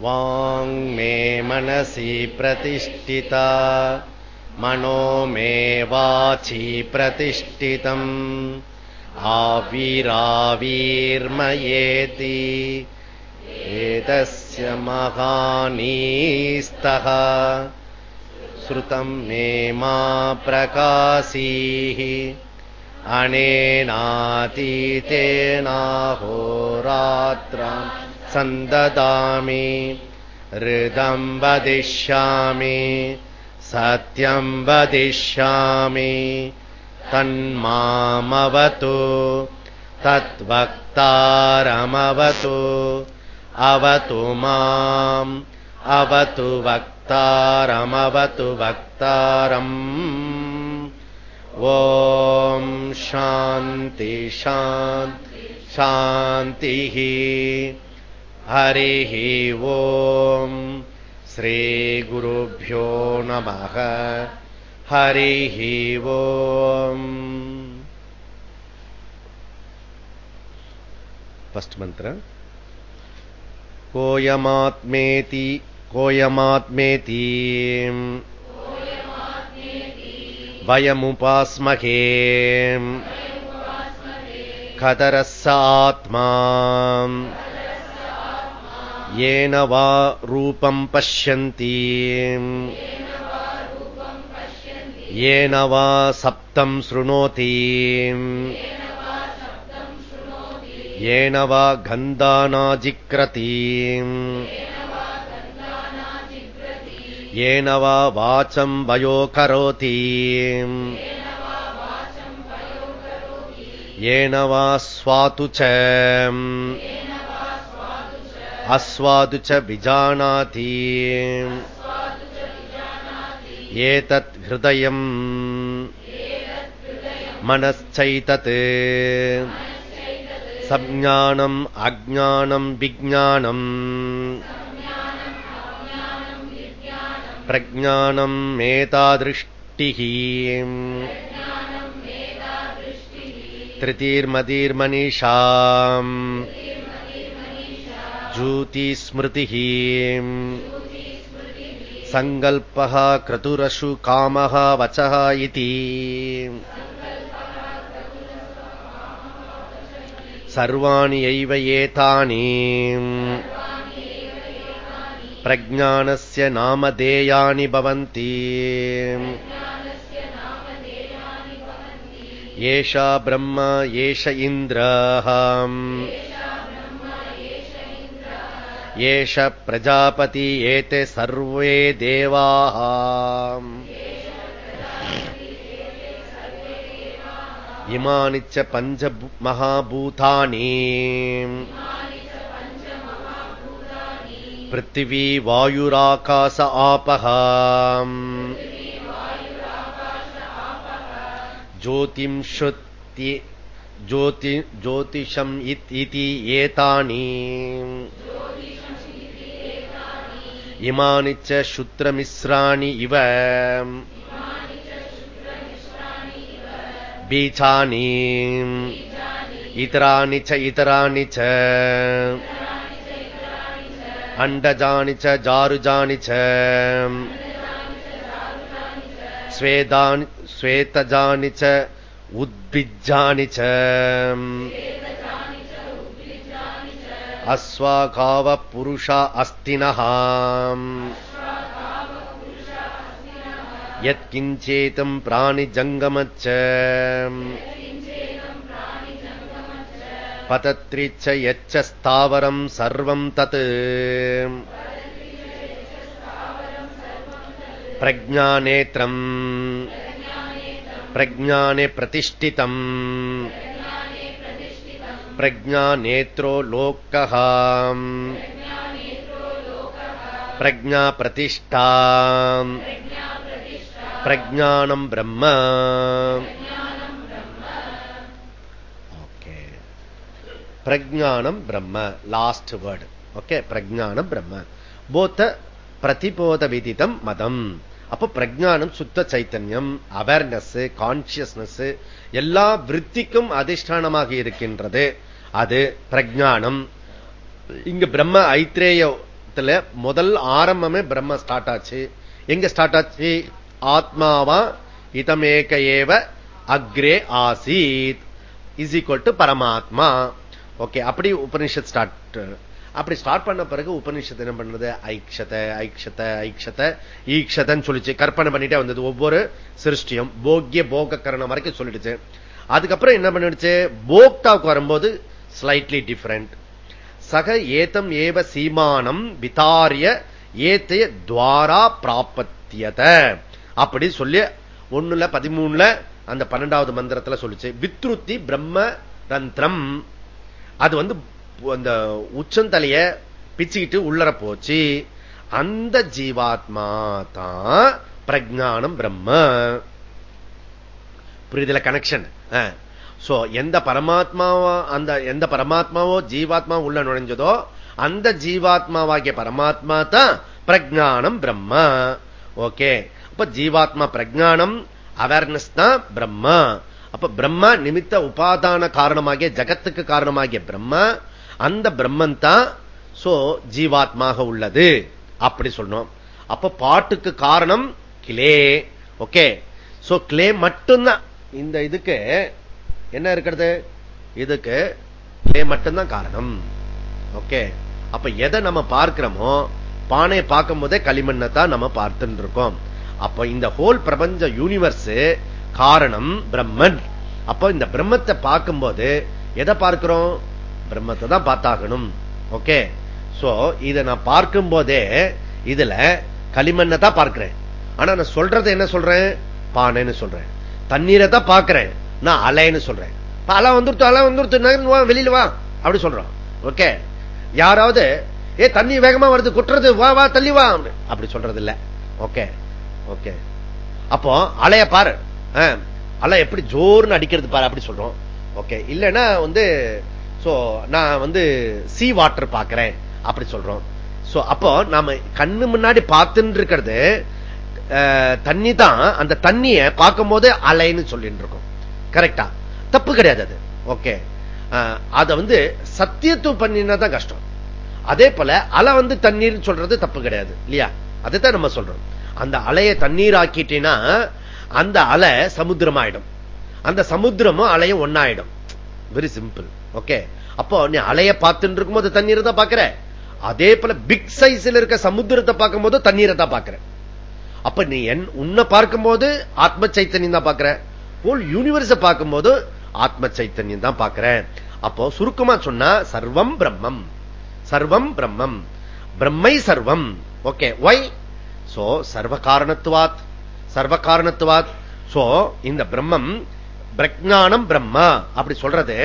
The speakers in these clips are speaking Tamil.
वाङ् मे मनसि प्रतिष्ठिता। मनो मे वाचि प्रतिष्ठितम्। आविराविर्मयेति। एतस्य महानीस्तः। श्रुतम् मे मा प्रकाशीः। अनेनातीतेनाहोरात्राम् सन्ददामि। हृदम् वदिष्यामि सत्यम् वदिष्यामि। तन्मामवतु तद्वक्तारमवतु। अवतु माम् अवतु वक्तारमवतु वक्तारम्। शान्ति शान्ति शान्तिः हरिः ॐ श्रीगुरुभ्यो नमः हरिः ॐ फस्ट् मन्त्र कोऽयमात्मेति कोऽयमात्मेति वयमुपास्महे खतरः आत्मा येन वा रूपम् पश्यन्ति येन वा सप्तम् शृणोति येन वा गन्धानाजिक्रति येन वा वाचम् वयो करोति येन वा स्वातु च अस्वादु च विजानाति एतत् हृदयम् मनश्चैतत् सज्ञानम् अज्ञानम् विज्ञानम् प्रज्ञानम् एतादृष्टिः तृतीर्मदीर्मनीषाम् ज्योतिस्मृतिः सङ्कल्पः क्रतुरशु कामः वचः इति सर्वाणि एव एतानि प्रज्ञानस्य नामधेयानि भवन्ति एषा ब्रह्म एष इन्द्रः एष प्रजापति एते सर्वे देवाः इमानि च पञ्च महाभूतानि पृथिवी वायुराकाश आपः ज्योतिंशुति ज्योति ज्योतिषम् इति एतानि इमानि च शूद्रमिश्राणि इव बीजानि इतराणि च इतराणि च अण्डजानि च जारुजानि च स्वेदानि श्वेतजानि च उद्भिज्जानि च अश्वागावपुरुषा अस्तिनः यत्किञ्चेतम् प्राणिजङ्गमच्च पतत्रिच्च यच्च स्थावरम् सर्वम् तत् प्रज्ञानेत्रम् प्रज्ञाने प्रतिष्ठितम् प्रज्ञानेत्रो लोकः प्रज्ञाप्रतिष्ठा प्रज्ञानम् ब्रह्म ओके प्रज्ञानम् ब्रह्म लास्ट् वर्ड् ओके प्रज्ञानम् ब्रह्म போத்த பிரதிபோத விதிதம் மதம் அப்ப பிரஜானம் சுத்த சைத்தன்யம் அவேர்னஸ் கான்சியஸ்னஸ் எல்லா விற்த்திக்கும் அதிஷ்டானமாக இருக்கின்றது அது பிரஜானம் இங்க பிரம்ம ஐத்ரேய முதல் ஆரம்பமே பிரம்ம ஸ்டார்ட் ஆச்சு. எங்க ஸ்டார்ட் ஆச்சு? ஆத்மாவா இதமேக ஏவ அக்ரே ஆசீத். இஸ் ஈக்வல் டு பரமாத்மா. ஓகே அப்படி உபனிஷத் ஸ்டார்ட் அப்படி ஸ்டார்ட் பண்ண பிறகு உபனிஷத்து என்ன பண்றது ஐக்ஷத ஐக்ஷத ஐக்ஷத ஈக்ஷதன்னு சொல்லிச்சு. கற்பனை பண்ணிட்டே வந்தது. ஒவ்வொரு சிருஷ்டியும் போக்கிய போக கரணம் வரைக்கும் சொல்லிடுச்சு. அதுக்கப்புறம் என்ன பண்ணிடுச்சு? போக்தாவுக்கு வரும்போது ஸ்லைட்லி டிஃபரெண்ட் சக ஏத்தம் ஏவ சீமானம் விதாரிய ஏத்தைய துவாரா பிராபத்தியத. அப்படி சொல்லி ஒண்ணுல பதிமூணுல அந்த பன்னெண்டாவது மந்திரத்துல சொல்லிச்சு. வித்ருத்தி பிரம்ம தந்திரம். அது வந்து அந்த உச்சந்தலைய பிச்சுக்கிட்டு உள்ளர போச்சு. அந்த ஜீவாத்மா தான் பிரஜானம் பிரம்ம. புரியுதுல கனெக்ஷன் சோ எந்த பரமாத்மாவோ அந்த எந்த பரமாத்மாவோ ஜீவாத்மா உள்ள நுழைஞ்சதோ அந்த ஜீவாத்மாவாகிய பரமாத்மா தான் பிரஜானம் பிரம்ம. ஓகே. அப்ப ஜீவாத்மா பிரஜானம் அவேர்னஸ் தான் பிரம்மா. அப்ப பிரம்மா நிமித்த உபாதான காரணமாகிய ஜகத்துக்கு காரணமாகிய பிரம்மா அந்த பிரம்மன் தான் சோ ஜீவாத்மாக உள்ளது. அப்படி சொன்னோம் அப்ப பாட்டுக்கு காரணம் கிளே. ஓகே. சோ கிளே மட்டும்தான். இந்த இதுக்கு என்ன இருக்கிறது? இதுக்கு கிளே மட்டும்தான் காரணம். ஓகே. அப்ப எதை நம்ம பார்க்கிறோமோ பானையை பார்க்கும் போதே களிமண்ணை தான் நம்ம பார்த்துட்டு இருக்கோம் அப்ப இந்த ஹோல் பிரபஞ்ச யூனிவர்ஸ் காரணம் பிரம்மன். அப்ப இந்த பிரம்மத்தை பார்க்கும்போது எதை பார்க்கிறோம்? பிரம்மத்தை தான் பார்த்தாகணும். ஓகே. சோ இதை நான் பார்க்கும் போதே இதுல களிமண்ணை தான் பார்க்கிறேன். ஆனா நான் சொல்றது என்ன சொல்றேன்? பானைன்னு சொல்றேன். தண்ணீரை தான் பார்க்கிறேன். நான் அலைன்னு சொல்றேன். அலை வந்துருத்து அலை வந்துருத்து வெளியில வா அப்படி சொல்றோம். ஓகே யாராவது ஏ தண்ணி வேகமா வருது குட்டுறது வா வா தள்ளி வா அப்படி சொல்றது இல்ல ஓகே ஓகே அப்போ அலைய பாரு. அலை எப்படி ஜோர்னு அடிக்கிறது பாரு அப்படி சொல்றோம். ஓகே இல்லைன்னா வந்து சோ நான் வந்து சி வாட்டர் பாக்குறேன் அப்படி சொல்றோம். சோ அப்போ நாம கண்ணு முன்னாடி பார்த்துட்டு இருக்கிறது தண்ணி தான் அந்த தண்ணிய பார்க்கும் போது அலைன்னு சொல்லிட்டு இருக்கோம் கரெக்டா தப்பு கிடையாது அது. ஓகே அதை வந்து சத்தியத்துவம் பண்ணினா தான் கஷ்டம். அதே போல அலை வந்து தண்ணீர் சொல்றது தப்பு கிடையாது. இல்லையா? அதைத்தான் நம்ம சொல்றோம். அந்த அலையை தண்ணீர் ஆக்கிட்டீங்கன்னா அந்த அலை சமுத்திரம் ஆயிடும் அந்த சமுத்திரமும் அலையும் ஒன்னாயிடும் வெரி சிம்பிள் ஓகே அப்போ நீ அலைய பார்த்துட்டு இருக்கும்போது தண்ணீரை தான் பாக்குற அதே போல பிக் சைஸ்ல இருக்க சமுத்திரத்தை பார்க்கும் போது தண்ணீரை தான் பாக்குற அப்ப நீ என் உன்னை பார்க்கும்போது ஆத்ம சைத்தன்யம் தான் பாக்குற ஹோல் யூனிவர்ஸ பார்க்கும்போது ஆத்ம சைத்தன்யம் தான் பார்க்கிறேன். அப்போ சுருக்கமா சொன்னா சர்வம் பிரம்மம். சர்வம் பிரம்மம். பிரம்மை சர்வம். ஓகே ஒய் சோ சர்வ காரணத்துவாத் சர்வ காரணத்துவாத் சோ இந்த பிரம்மம் பிரஜானம் பிரம்ம. அப்படி சொல்றது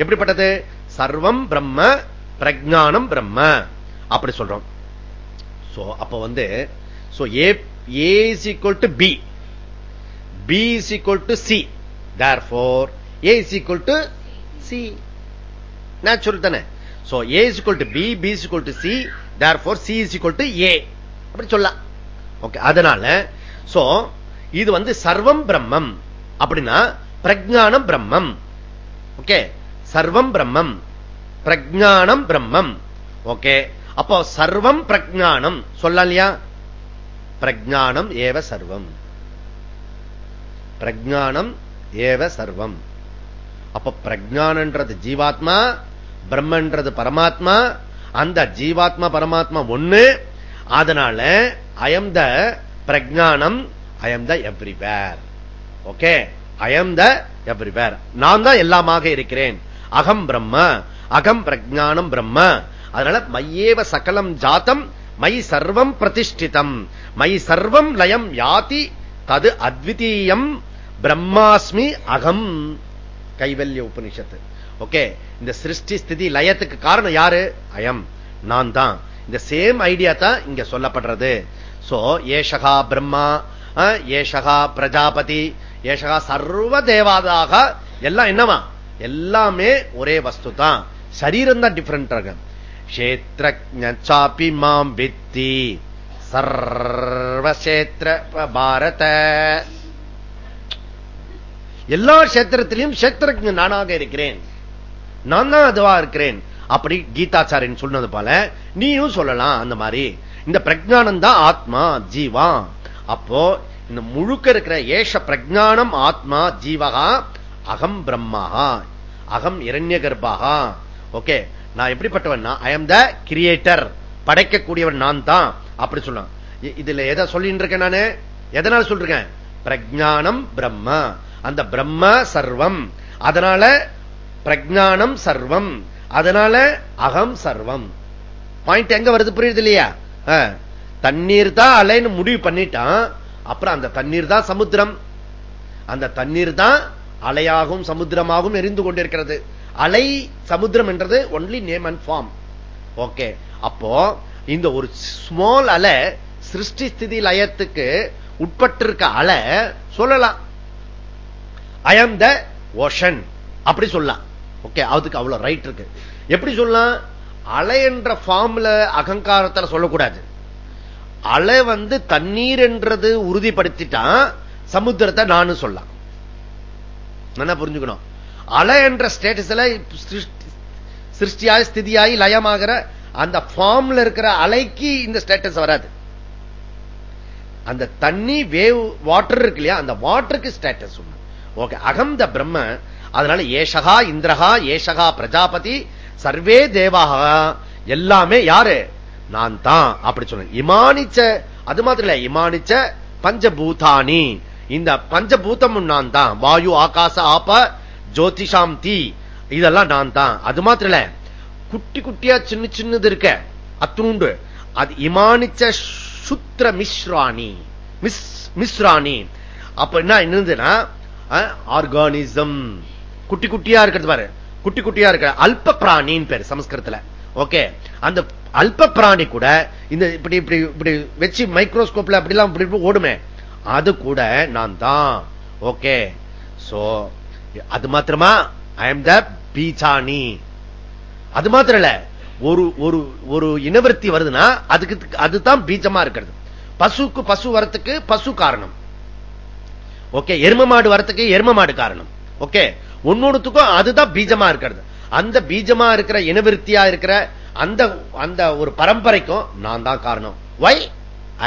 எப்படிப்பட்டது? சர்வம் பிரம்ம பிரஜானம் பிரம்ம. அப்படி சொல்றோம். சோ அப்ப வந்து so A is equal to B B is equal to C Therefore, A A equal to C. C natural தானே? So A is equal to B B is equal to C therefore C is equal to A அப்படி சொல்லலாம். ஓகே அதனால சோ இது வந்து சர்வம் பிரம்மம். அப்படின்னா பிரஜானம் பிரம்மம். ஓகே சர்வம் பிரம்மம். பிரஜானம் பிரம்மம். ஓகே அப்போ சர்வம் பிரஜானம் சொல்லலாம் இல்லையா? பிரஜானம் ஏவ சர்வம். பிரஜானம் ஏவ சர்வம். அப்ப பிரஜானன்றது ஜீவாத்மா பிரம்மன்றது பரமாத்மா அந்த ஜீவாத்மா பரமாத்மா ஒண்ணு அதனால I am the பிரஜானம் I am the everywhere okay I am the everywhere நான் தான் எல்லாமாக இருக்கிறேன். அகம் பிரம்ம அகம் பிரஜானம் பிரம்ம. அதனால மையேவ சகலம் ஜாத்தம் மை சர்வம் பிரதிஷ்டிதம். மை சர்வம் லயம் யாதி தது அத்விதீயம் பிரம்மாஸ்மி அகம். கைவல்ய உபனிஷத்து. ஓகே இந்த சிருஷ்டி ஸ்திதி லயத்துக்கு காரணம் யாரு? அயம். நான் தான். இந்த சேம் ஐடியா தான் இங்க சொல்லப்படுறது. சோ ஏஷகா பிரம்மா ஏஷகா பிரஜாபதி ஏஷகா சர்வ தேவாதாக எல்லாம் என்னவா? எல்லாமே ஒரே வஸ்து தான். சரீரம் தான் டிஃபரெண்ட் கஷேத்திரச்சாப்பி மாம் வித்தி. சர்வசேத்திர பாரத. எல்லா கஷேத்திரத்திலையும் கஷேத்திர நானாக இருக்கிறேன். நான் தான் அதுவா இருக்கிறேன். அப்படி கீதாச்சாரியன் சொன்னது போல நீயும் சொல்லலாம் அந்த மாதிரி. இந்த பிரஜானம் தான் ஆத்மா ஜீவா. அப்போ இந்த முழுக்க இருக்கிற ஏஷ பிரஜானம் ஆத்மா ஜீவகா அகம் பிரம்மஹா. அகம் இரண்ய கர்ப்பாகா ஓகே நான் எப்படிப்பட்டவன் ஐ எம் த கிரியேட்டர் படைக்கக்கூடியவன் நான் தான் அப்படி சொன்னான். இதுல எதை சொல்லிட்டு இருக்கேன் நானு? எதனால சொல்றேன் பிரஜானம் பிரம்ம. அந்த பிரம்ம சர்வம். அதனால பிரஜானம் சர்வம். அதனால அகம் சர்வம். பாயிண்ட் எங்க வருது புரியுது இல்லையா? தண்ணீர் தான் அலைன்னு முடிவு பண்ணிட்டான். அப்புறம் அந்த தண்ணீர் தான் சமுத்திரம். அந்த தண்ணீர் தான் அலையாகவும் சமுத்திரமாகவும் எரிந்து கொண்டிருக்கிறது. அலை சமுத்திரம் என்றது only name and form okay. அப்போ இந்த ஒரு ஸ்மால் அலை சிருஷ்டி ஸ்திதி லயத்துக்கு உட்பட்டிருக்க அலை சொல்லலாம். ஐஎம் த ஓஷன் அப்படி சொல்லலாம். ஓகே அதுக்கு அவ்வளவு ரைட் இருக்கு. எப்படி சொல்லலாம்? அலை என்ற ஃபார்ம்ல அகங்காரத்தில் சொல்லக்கூடாது. அலை வந்து தண்ணீர் என்றது உறுதிப்படுத்திட்டான் சமுத்திரத்தை நானும் சொல்லலாம். என்ன புரிஞ்சுக்கணும். அலை என்ற ஸ்டேட்டஸ்ல சிருஷ்டியாய் ஸ்திதியாய் லயமாகிற அந்த ஃபார்ம்ல இருக்கிற அலைக்கு இந்த ஸ்டேட்டஸ் வராது. அந்த தண்ணி வேவ் வாட்டர் இருக்கு இல்லையா அந்த வாட்டருக்கு ஸ்டேட்டஸ் ஓகே அகம் த பிரம்ம அதனால ஏஷகா இந்திரகா ஏஷகா பிரஜாபதி சர்வே தேவாக எல்லாமே யாரு? நான் தான் அப்படி சொன்ன இமானிச்ச அது மாத்திரம் இல்ல இமானிச்ச பஞ்சபூதானி இந்த பஞ்சபூதம் நான் தான். வாயு ஆகாச ஆப ஜோதிஷாம் தீ இதெல்லாம் நான் தான். அது மாத்திரம் குட்டி குட்டியா சின்ன சின்னது இருக்க. அத்துண்டு அது இமானிச்ச சுத்திர மிஸ்ராணி. மிஸ் மிஸ்ராணி. அப்ப என்ன என்னதுன்னா ஆர்கானிசம். குட்டி குட்டியா இருக்கிறது பாரு. குட்டி குட்டியா இருக்கிற அல்ப பிராணின்னு பேரு சமஸ்கிருதத்துல. ஓகே. அந்த அல்ப பிராணி கூட இந்த இப்படி இப்படி இப்படி வச்சு மைக்ரோஸ்கோப்ல அப்படிலாம் இப்படி ஓடுமே. அது கூட நான் தான். ஓகே. சோ அது மாத்திரமா ஐ எம் த பீச்சாணி அது மாத்திரம் இல்ல ஒரு ஒரு ஒரு இனவர்த்தி வருதுன்னா அதுக்கு அதுதான் பீஜமா இருக்கிறது. பசுக்கு பசு வரத்துக்கு பசு காரணம். ஓகே எரும மாடு வரத்துக்கு எரும மாடு காரணம். ஓகே ஒன்னொன்னுத்துக்கும் அதுதான் பீஜமா இருக்கிறது. அந்த பீஜமா இருக்கிற இனவிருத்தியா இருக்கிற அந்த அந்த ஒரு பரம்பரைக்கும் நான் தான் காரணம். வை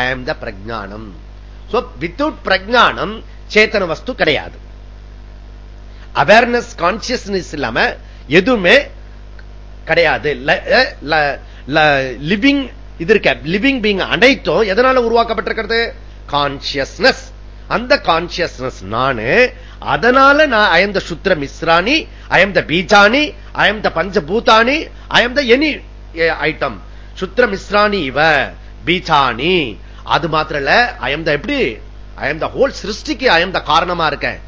ஐ ஆம் த பிரஜானம் வித்தவுட் பிரஜானம் சேத்தன வஸ்து கிடையாது. அவேர்னஸ் கான்சியஸ்னஸ் இல்லாம எதுவுமே கிடையாது. லிவிங் இது இருக்க லிவிங் பீங் அனைத்தும் எதனால உருவாக்கப்பட்டிருக்கிறது? கான்சியஸ்னஸ் அந்த கான்சியஸ்னஸ் நானு அதனால நான் ஐ எம் த சுத்திர மிஸ்ராணி ஐ எம் த பீஜானி I am the பஞ்சபூதானி I am the any item சுத்திர மிஸ்ராணி இவ பீஜானி அது மாத்திரம் இல்ல ஐ எம் த எப்படி? ஐ எம் த ஹோல் சிருஷ்டிக்கு ஐ எம் த காரணமா இருக்கேன்.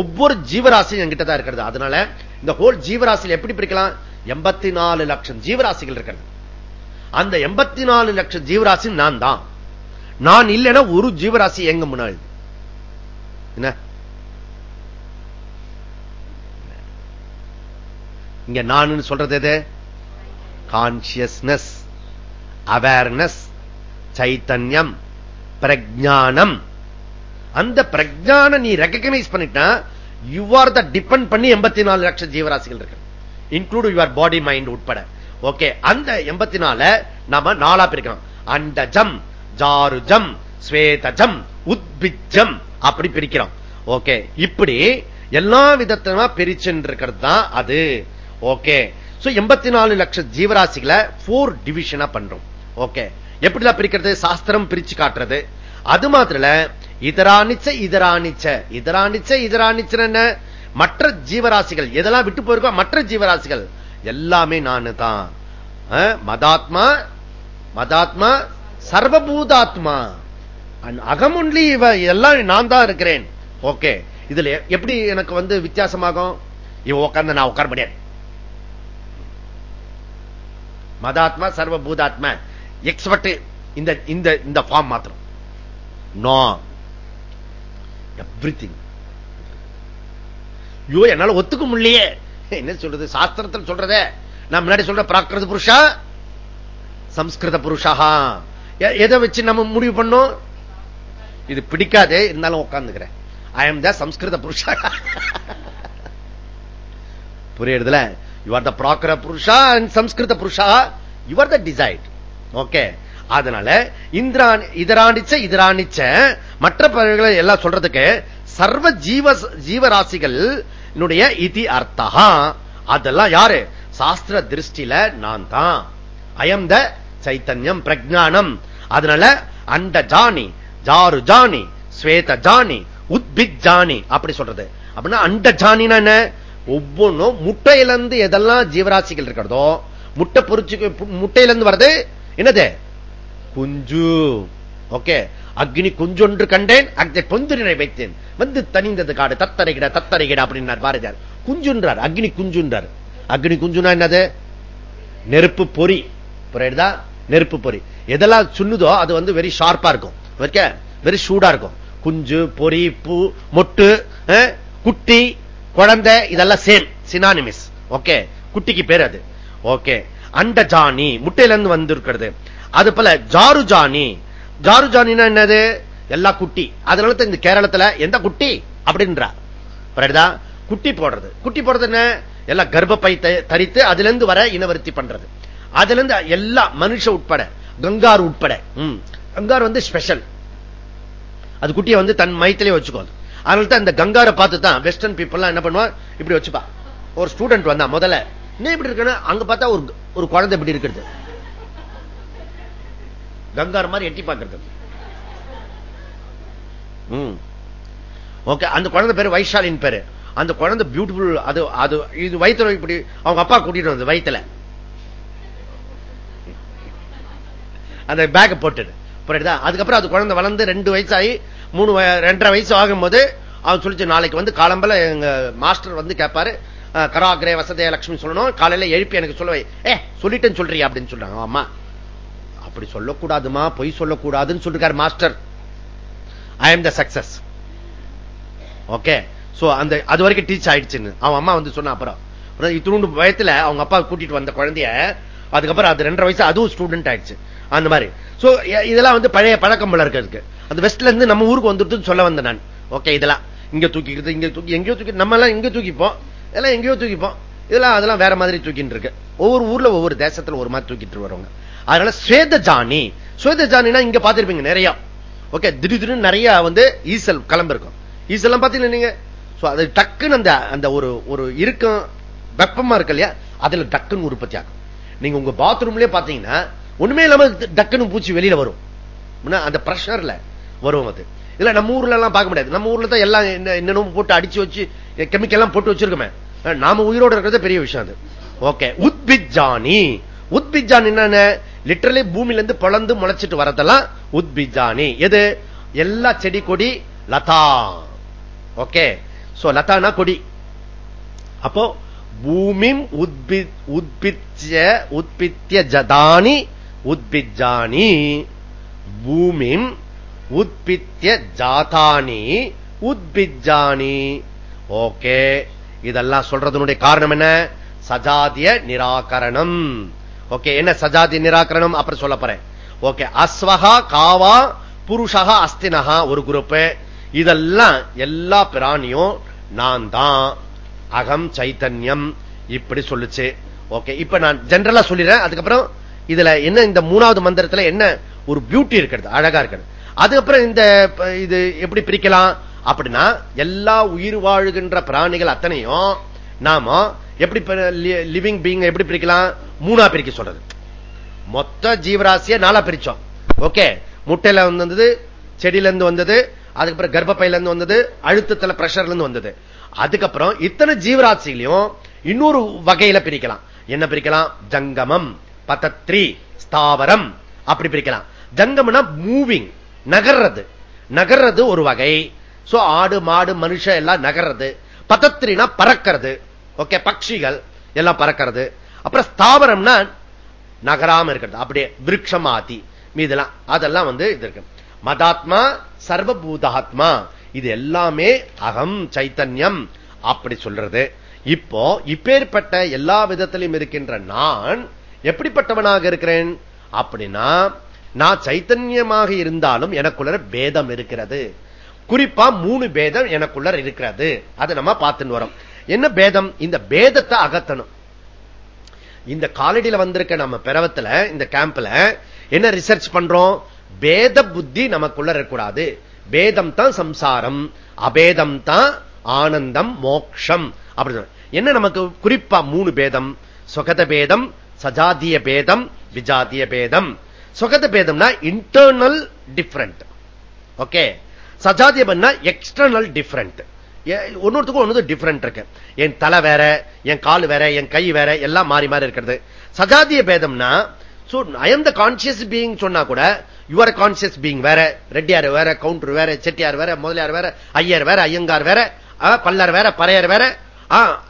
ஒவ்வொரு ஜீவராசியும் என்கிட்ட தான் இருக்கிறது. அதனால இந்த ஹோல் ஜீவராசியில் எப்படி பிரிக்கலாம்? எண்பத்தி நாலு லட்சம் ஜீவராசிகள் இருக்கிறது அந்த எண்பத்தி நாலு லட்சம் ஜீவராசி நான் தான். நான் இல்லைன்னா ஒரு ஜீவராசி எங்க முன்னாடி? என்ன? இங்க நான் சொல்றது எது? கான்சியஸ்னஸ் அவேர்னஸ் சைத்தன்யம் பிரஜானம் அந்த பிரஜான நீ ரெக்கக்னைஸ் பண்ணிட்டா யூ ஆர் த டிபெண்ட் பண்ணி எண்பத்தி நாலு லட்சம் ஜீவராசிகள் இருக்கு இன்க்ளூட் யுவர் பாடி மைண்ட் உட்பட. ஓகே அந்த எண்பத்தி நாலு நாம நாலா பிரிக்கிறோம் அண்டஜம் ஜாருஜம் ஸ்வேதஜம் உத்பிஜம் அப்படி பிரிக்கிறோம். ஓகே இப்படி எல்லா விதத்தமா பிரிச்சுன்னு இருக்கிறது தான் அது. ஓகே எண்பத்தி நாலு லட்சம் ஜீவராசிகளை போர் டிவிஷனா பண்றோம். ஓகே எப்படிலாம் பிரிக்கிறது? சாஸ்திரம் பிரிச்சு காட்டுறது. அது மாத்திர இதராணிச்ச இதராணிச்ச. இதராணிச்ச இதராணிச்ச என்ன? மற்ற ஜீவராசிகள் எதெல்லாம் விட்டு போயிருக்கோ மற்ற ஜீவராசிகள் எல்லாமே நானு தான் மதாத்மா மதாத்மா சர்வபூதாத்மா. அகம் ஒன்லி இவ எல்லாம் நான் தான் இருக்கிறேன். ஓகே. இதுல எப்படி எனக்கு வந்து வித்தியாசமாகும்? இவ உட்கார்ந்து நான் உட்கார முடியாது. மதாத்மா சர்வபூதாத்மா. எக்ஸ்பர்ட் இந்த இந்த இந்த ஃபார்ம் மாத்திரம். நோ எவ்ரி திங் ஐயோ என்னால ஒத்துக்க முடியலையே. என்ன சொல்றது? சாஸ்திரத்தில் சொல்றத. நான் முன்னாடி சொல்ற பிராகிருத புருஷா? சம்ஸ்கிருத புருஷா எதை வச்சு நம்ம முடிவு பண்ணோம்? இது பிடிக்காதே இருந்தாலும் உட்காந்துக்கிறேன் ஐ am the Sanskrit Purusha. புரியுறதுல? Your the பிராக்கர Purusha and Sanskrit Purusha. Your the decide okay அதனால இந்திராணி இதராணிச்ச இதராணிச்ச. மற்ற பறவைகளை எல்லாம் சொல்றதுக்கு சர்வ ஜீவ ஜீவராசிகள் என்னுடைய இதி அர்த்தகா அதெல்லாம் யாரு? சாஸ்திர திருஷ்டில நான் தான். அயம் த சைத்தன்யம் பிரஜானம் அதனால அண்ட ஜானி ஜாரு ஜானி ஸ்வேத ஜானி உத்பித் ஜானி அப்படி சொல்றது. அப்படின்னா அண்ட ஜானினா என்ன? ஒவ்வொன்றும் முட்டையிலிருந்து எதெல்லாம் ஜீவராசிகள் இருக்கிறதோ முட்டை பொறிச்சு முட்டையிலிருந்து வருது என்னது? குஞ்சு. ஓகே அக்னி குஞ்சொன்று கண்டேன் அக்னி பொந்திரனை வைத்தேன் வந்து தனிந்தது காடு தத்தரைகிட தத்தரைகிட அப்படின்னார் பாரதியார் குஞ்சுன்றார் அக்னி குஞ்சுன்றார். அக்னி குஞ்சுனா என்னது? நெருப்பு பொறி. புரியுதா? நெருப்பு பொறி. எதெல்லாம் சுண்ணுதோ அது வந்து வெரி ஷார்ப்பா இருக்கும். ஓகே? வெரி சூடா இருக்கும். குஞ்சு பொறி பூ மொட்டு குட்டி குழந்தை இதெல்லாம் சேம் சினானிமிஸ் ஓகே? குட்டிக்கு பேர் அது. ஓகே? அண்ட ஜானி முட்டையில இருந்து வந்திருக்கிறது. அது போல ஜாரு ஜானி ஜாருஜானினா என்னது? எல்லா குட்டி. அதனால இந்த கேரளத்துல எந்த குட்டி? அப்படின்றா. குட்டி போடுறது. குட்டி போடுறது என்ன? எல்லாம் கர்ப்பப்பை தரித்து அதுல இருந்து வர இனவருத்தி பண்றது. அதுல இருந்து எல்லா மனுஷ உட்பட கங்கார் உட்பட கங்கார் வந்து ஸ்பெஷல் அது குட்டியை வந்து தன் மயத்திலே வச்சுக்கோது அதனால தான் இந்த கங்காரை பார்த்து தான் வெஸ்டர்ன் பீப்புள் என்ன பண்ணுவான் இப்படி வச்சுப்பா. ஒரு ஸ்டூடெண்ட் வந்தா முதல்ல என்ன இப்படி இருக்கு அங்க பார்த்தா ஒரு ஒரு குழந்தை இப்படி இருக்கிறது. கங்கார் மாதிரி எட்டி பார்க்கறது. ஓகே அந்த குழந்தை பேரு வைஷாலின் பேரு. அந்த குழந்தை பியூட்டிஃபுல் அது அது இது வயிற்றுல இப்படி அவங்க அப்பா கூட்டிட்டு வந்தது வயிற்றுல அந்த பேக் போட்டுடு. புரியுதா? அதுக்கப்புறம் அது குழந்தை வளர்ந்து ரெண்டு வயசாகி மூணு ரெண்டரை வயசு ஆகும்போது அவன் சொல்லிச்சு நாளைக்கு வந்து காலம்பல எங்க மாஸ்டர் வந்து கேட்பாரு கராகிரே வசதே லட்சுமி சொல்லணும். காலையில எழுப்பி எனக்கு சொல்லுவேன் ஏ சொல்லிட்டேன்னு சொல்றியா? அப்படின்னு சொல்றாங்க. அம்மா அப்படி சொல்லக்கூடாதுமா பொய் சொல்லக்கூடாதுன்னு சொல்லிருக்காரு master. I am the success okay so அந்த அது வரைக்கும் டீச் ஆயிடுச்சுன்னு. அவன் அம்மா வந்து சொன்ன அப்புறம். இத்தினூண்டு பயத்துல அவங்க அப்பா கூட்டிட்டு வந்த குழந்தைய அதுக்கப்புறம் அது ரெண்டரை வயசு அதுவும் ஸ்டூடெண்ட் ஆயிடுச்சு. அந்த மாதிரி. சோ இதெல்லாம் வந்து பழைய பழக்கம் போல இருக்கிறதுக்கு அந்த வெஸ்ட்ல இருந்து நம்ம ஊருக்கு வந்துருதுன்னு சொல்ல வந்தேன் நான். ஓகே இதெல்லாம். இங்க தூக்கிக்கிறது இங்க தூக்கி எங்கேயோ தூக்கி நம்ம எல்லாம் இங்க தூக்கிப்போம். இதெல்லாம் எங்கேயோ தூக்கிப்போம். இதெல்லாம் அதெல்லாம் வேற மாதிரி தூக்கிட்டு இருக்கு. ஒவ்வொரு ஊர்ல ஒவ்வொரு தேசத்துல ஒரு மாதிரி தூக்கிட்டு வருவாங்க. அதனால ஸ்வேத ஜானி ஸ்வேத ஜானினா இங்க பாத்திருப்பீங்க நிறைய. ஓகே திடீர்னு நிறைய வந்து ஈசல் கிளம்பிருக்கும் ஈசல்லாம் பார்த்தீங்கன்னா பாத்தீங்கன்னா நீங்க அது டக்குன்னு அந்த அந்த ஒரு ஒரு இருக்கும் வெப்பமா இருக்கு இல்லையா? அதுல டக்குன்னு உற்பத்தி ஆகும். நீங்க உங்க பாத்ரூம்லயே பாத்தீங்கன்னா ஒண்ணுமே இல்லாம டக்குன்னு பூச்சி வெளியில வரும். அந்த பிரஷர்ல வரும் அது. இல்ல நம்ம ஊர்ல எல்லாம் பார்க்க முடியாது. நம்ம ஊர்ல தான் எல்லாம் என்னென்ன போட்டு அடிச்சு வச்சு கெமிக்கல் எல்லாம் போட்டு வச்சிருக்கோமே. நாம உயிரோட இருக்கிறது பெரிய விஷயம் அது. ஓகே உத்பிஜானி. உத்பிஜான் என்னன்னு லிட்டரலி பூமியில இருந்து பிளந்து முளைச்சிட்டு வரதெல்லாம் உத்பிஜானி. எது? எல்லா செடி கொடி லதா. ஓகே. சோ லதானா கொடி. அப்போ பூமி உத்பித்ய உத்பித்ய ஜதானி உத்பிஜானி. பூமிம் உத்பித்ய ஜாதானி உத்பிஜானி. ஓகே. இதெல்லாம் சொல்றதனுடைய காரணம் என்ன? சஜாதிய நிராகரணம். ஓகே என்ன சஜாதி நிராகரணம்? அப்புறம் சொல்ல போறேன். ஓகே அஸ்வகா காவா புருஷகா அஸ்தினகா ஒரு குரூப் இதெல்லாம் எல்லா பிராணியும் நான் தான். அகம் சைத்தன்யம் இப்படி சொல்லுச்சு. ஓகே இப்ப நான் ஜென்ரலா சொல்லிடுறேன். அதுக்கப்புறம் இதுல என்ன இந்த மூணாவது மந்திரத்துல என்ன ஒரு பியூட்டி இருக்கிறது அழகா இருக்கிறது. அதுக்கப்புறம் இந்த இது எப்படி பிரிக்கலாம்? அப்படின்னா எல்லா உயிர் வாழ்கின்ற பிராணிகள் அத்தனையும் நாம எப்படி லிவிங் பீங் எப்படி பிரிக்கலாம்? மூணா பிரிக்க சொல்றது. மொத்த ஜீவராசிய நாளா பிரிச்சோம். ஓகே. முட்டையில வந்தது செடியில இருந்து வந்தது அதுக்கப்புறம் கர்ப்பப்பையில இருந்து வந்தது அழுத்தத்துல பிரஷர்ல இருந்து வந்தது. அதுக்கப்புறம் இத்தனை ஜீவராசிலையும் இன்னொரு வகையில பிரிக்கலாம். என்ன பிரிக்கலாம்? ஜங்கமம் பதத்ரி ஸ்தாவரம் அப்படி பிரிக்கலாம். ஜங்கம்னா மூவிங் நகர்றது. நகர்றது ஒரு வகை. சோ ஆடு மாடு மனுஷ எல்லாம் நகர்றது. பதத்திரினா பறக்கிறது. ஓகே பட்சிகள் எல்லாம் பறக்கிறது. அப்புறம் ஸ்தாவரம்னா நகராம இருக்கிறது. அப்படியே விரக்ஷம் ஆதி மீதெல்லாம் அதெல்லாம் வந்து இது இருக்கு. மதாத்மா சர்வபூதாத்மா. இது எல்லாமே அகம் சைத்தன்யம் அப்படி சொல்றது. இப்போ இப்பேற்பட்ட எல்லா விதத்திலும் இருக்கின்ற நான் எப்படிப்பட்டவனாக இருக்கிறேன்? அப்படின்னா நான் சைத்தன்யமாக இருந்தாலும் எனக்குள்ள பேதம் இருக்கிறது. குறிப்பா மூணு பேதம் எனக்குள்ள இருக்கிறது. அதை நம்ம பார்த்துன்னு வரோம். என்ன பேதம்? இந்த பேதத்தை அகத்தணும் இந்த காலடியில வந்திருக்க நம்ம பிறவத்துல இந்த கேம்ப்ல என்ன ரிசர்ச் பண்றோம்? பேத புத்தி நமக்குள்ள இருக்கக்கூடாது. பேதம் தான் சம்சாரம். அபேதம் தான் ஆனந்தம் மோக்ஷம். அப்படின்னு என்ன நமக்கு குறிப்பா மூணு பேதம்? சொகத பேதம் சஜாதிய பேதம் விஜாதிய பேதம். சொகத பேதம்னா இன்டர்னல் டிஃபரண்ட் ஓகே சஜாதிய பண்ணா எக்ஸ்டர்னல் டிஃபரண்ட் ஒன்னொருத்துக்கும் ஒன்று டிஃபரெண்ட் இருக்கு. என் தலை வேற என் கால் வேற என் கை வேற எல்லாம் மாறி மாறி இருக்கிறது. சஜாதிய பேதம்னா I am the conscious being சொன்னா கூட யுவர் கான்சியஸ் பீயிங் வேற ரெட்டியார் வேற கவுண்டர் வேற செட்டியார் வேற முதலியார் வேற ஐயர் வேற ஐயங்கார் வேற பல்லர் வேற பறையர் வேற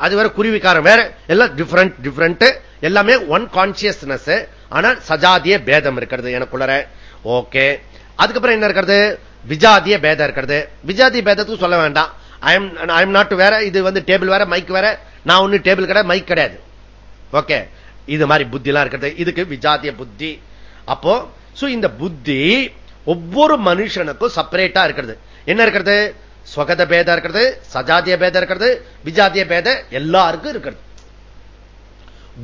அது வேற குருவிக்காரன் வேற எல்லாம் டிஃபரெண்ட் டிஃபரெண்ட் எல்லாமே ஒன் கான்சியஸ்னஸ் ஆனா சஜாதிய பேதம் இருக்கிறது எனக்குள்ள ஓகே அதுக்கப்புறம் என்ன இருக்கிறது? விஜாதிய பேதம் இருக்கிறது. விஜாதிய பேதத்துக்கு சொல்ல வேண்டாம். ஐ நாட் வேற இது வந்து டேபிள் வேற மைக் வேற. நான் ஒண்ணு டேபிள் கிடையாது மைக் கிடையாது. ஓகே இது மாதிரி புத்தி எல்லாம் இருக்கிறது. இதுக்கு விஜாதிய புத்தி. அப்போ இந்த புத்தி ஒவ்வொரு மனுஷனுக்கும் செப்பரேட்டா இருக்கிறது. என்ன இருக்கிறது? ஸ்வகத பேதம் இருக்கிறது சஜாதிய பேதம் இருக்கிறது விஜாதிய பேதம் எல்லாருக்கும் இருக்கிறது.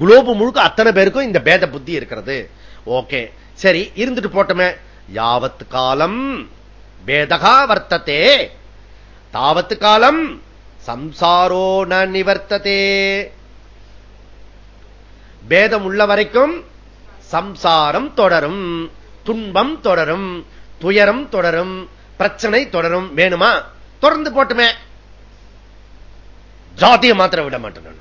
குளோபு முழுக்க அத்தனை பேருக்கும் இந்த பேத புத்தி இருக்கிறது. ஓகே சரி இருந்துட்டு போட்டோமே. யாவத் காலம் பேதகா வர்த்தத்தே தாவத்து காலம் சம்சாரோ ந நிவர்த்ததே. பேதம் உள்ள வரைக்கும் சம்சாரம் தொடரும் துன்பம் தொடரும் துயரம் தொடரும் பிரச்சனை தொடரும். வேணுமா? தொடர்ந்து போட்டுமே. ஜாதிய மாத்திரம் விட மாட்டேன்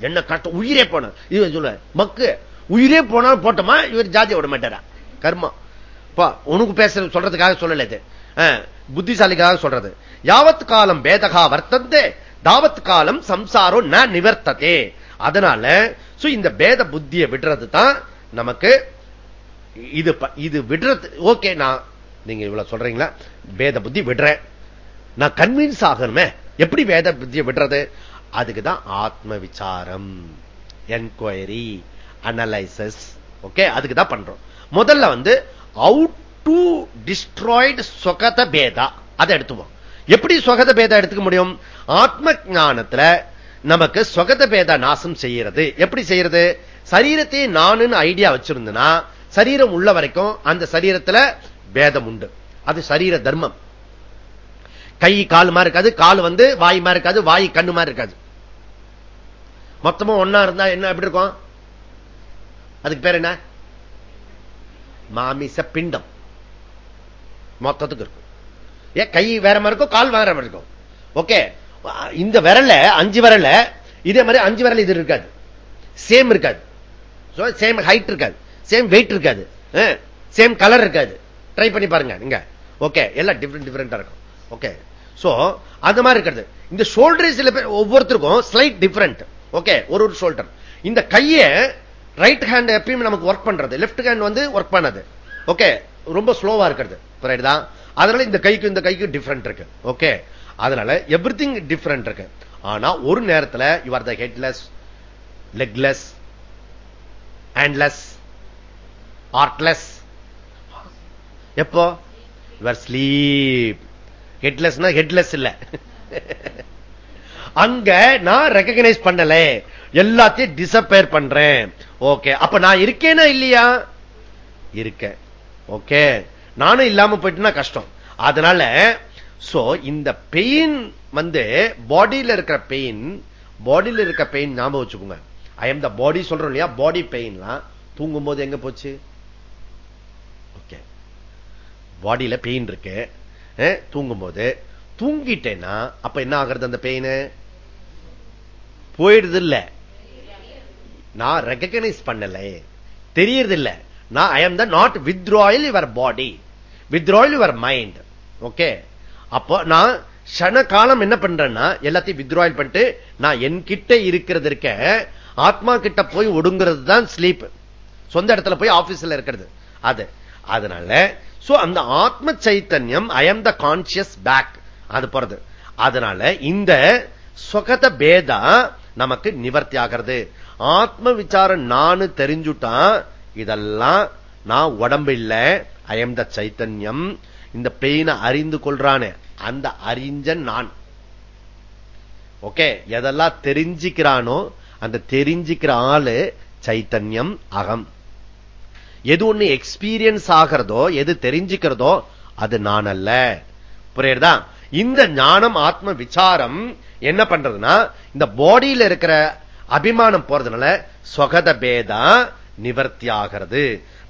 என்ன கஷ்டம்? உயிரே போன இது சொல்ல மக்கு உயிரே போனாலும் போட்டோமா? இவர் ஜாதியை விட மாட்டாரா? கர்மா. உனக்கு பேச சொல்றதுக்காக சொல்லல இது. புத்திசாலிக்காக சொல்றது. யாவத் காலம் பேதகா வர்த்தந்தே தாவத் காலம் சம்சாரம் ந நிவர்த்ததே. அதனால இந்த பேத புத்தியை விடுறது தான் நமக்கு இது இது விடுறது. ஓகே நான் நீங்க இவ்வளவு சொல்றீங்களா? பேத புத்தி விடுறேன். நான் கன்வின்ஸ் ஆகணுமே. எப்படி வேத புத்தியை விடுறது? அதுக்குதான் ஆத்ம விசாரம் என்கொயரி அனலைசஸ் ஓகே அதுக்கு தான் பண்றோம். முதல்ல வந்து அவுட் டு டிஸ்ட்ராய்டு சொகத பேதா. அதை எடுத்துவோம். எப்படி சொகத பேதம் எடுத்துக்க முடியும்? ஆத்ம ஞானத்துல நமக்கு சொகத பேத நாசம் செய்யறது. எப்படி செய்யறது? சரீரத்தை நானுன்னு ஐடியா வச்சிருந்தனா சரீரம் உள்ள வரைக்கும் அந்த சரீரத்துல பேதம் உண்டு. அது சரீர தர்மம். கை காலுமா மாதிரி இருக்காது. கால் வந்து வாய் மாதிரி இருக்காது. வாய் கண்ணு மாதிரி இருக்காது. மொத்தமும் ஒன்னா இருந்தா என்ன எப்படி இருக்கும்? அதுக்கு பேர் என்ன? மாமிச பிண்டம். மொத்தத்துக்கு இருக்கும். கை வேற மாதிரி இருக்கும் கால் வேற மாதிரி இருக்கும் ஓகே. இந்த விரல அஞ்சு விரல இதே மாதிரி அஞ்சு விரல் இது இருக்காது. சேம் இருக்காது. சேம் ஹைட் இருக்காது. சேம் வெயிட் இருக்காது. சேம் கலர் இருக்காது. ட்ரை பண்ணி பாருங்க நீங்க ஓகே எல்லாம் டிஃப்ரெண்ட் டிஃப்ரெண்டா இருக்கும். ஓகே. சோ அந்த மாதிரி இருக்கிறது. இந்த ஷோல்டர் சில பேர் ஒவ்வொருத்தருக்கும் ஸ்லைட் டிஃபரெண்ட் ஓகே ஒரு ஒரு ஷோல்டர் இந்த கையை ரைட் ஹேண்ட் எப்பயுமே நமக்கு ஒர்க் பண்றது. லெப்ட் ஹேண்ட் வந்து ஒர்க் பண்ணது. ஓகே ரொம்ப ஸ்லோவா இருக்கிறது. தான்? அதனால இந்த கைக்கு இந்த கைக்கு டிஃபரெண்ட் இருக்கு. ஓகே அதனால எவ்ரி திங் டிஃபரெண்ட் இருக்கு. ஆனா ஒரு நேரத்தில் you are the headless legless handless artless எப்போ? யுவர் ஸ்லீப் ஹெட்லெஸ்னா ஹெட்லெஸ் இல்ல. அங்க நான் ரெக்கக்னைஸ் பண்ணல. எல்லாத்தையும் டிசப்பேர் பண்றேன். ஓகே அப்ப நான் இருக்கேனா இல்லையா? இருக்கேன். ஓகே நானும் இல்லாம போயிட்டுனா கஷ்டம். அதனால சோ இந்த பெயின் வந்து பாடியில இருக்கிற பெயின் பாடியில இருக்க பெயின் ஞாபகம் வச்சுக்கோங்க. ஐ எம் த பாடி சொல்றோம் இல்லையா? பாடி பெயின்லாம் தூங்கும் போது எங்க போச்சு? ஓகே பாடியில பெயின் இருக்கு. தூங்கும் போது தூங்கிட்டேன்னா அப்ப என்ன ஆகுறது அந்த பெயின் போயிடுது இல்ல நான் ரெக்கக்னைஸ் பண்ணலை. தெரியறது இல்ல நான் I am the not withdrawal your body withdrawal your mind okay அப்போ நான் சன காலம் என்ன பண்றேன்னா எல்லாத்தையும் வித்ராயில் பண்ணிட்டு நான் என்கிட்ட இருக்கிறது இருக்க ஆத்மா கிட்ட போய் ஒடுங்கிறது தான் ஸ்லீப் சொந்த இடத்துல போய் ஆபீஸ்ல இருக்கிறது. அது. அதனால அந்த ஆத்ம சைத்தன்யம் I am the conscious back அது போறது. அதனால இந்த சொகத பேதா நமக்கு நிவர்த்தி ஆகிறது. ஆத்ம விசாரம் நானு தெரிஞ்சுட்டான் இதெல்லாம் நான் உடம்பு இல்ல ஐ எம் த சைத்தன்யம். இந்த பெயினை அறிந்து கொள்றானே. அந்த அறிஞ்சன் நான். ஓகே எதெல்லாம் தெரிஞ்சுக்கிறானோ அந்த தெரிஞ்சுக்கிற ஆளு சைத்தன்யம் அகம். எது ஒண்ணு எக்ஸ்பீரியன்ஸ் ஆகிறதோ எது தெரிஞ்சுக்கிறதோ அது நான் அல்ல புரியுதா இந்த ஞானம் ஆத்ம விசாரம் என்ன பண்றதுன்னா இந்த பாடியில இருக்கிற அபிமானம் போறதுனால சொகத பேதா நிவர்த்தி ஆகிறது.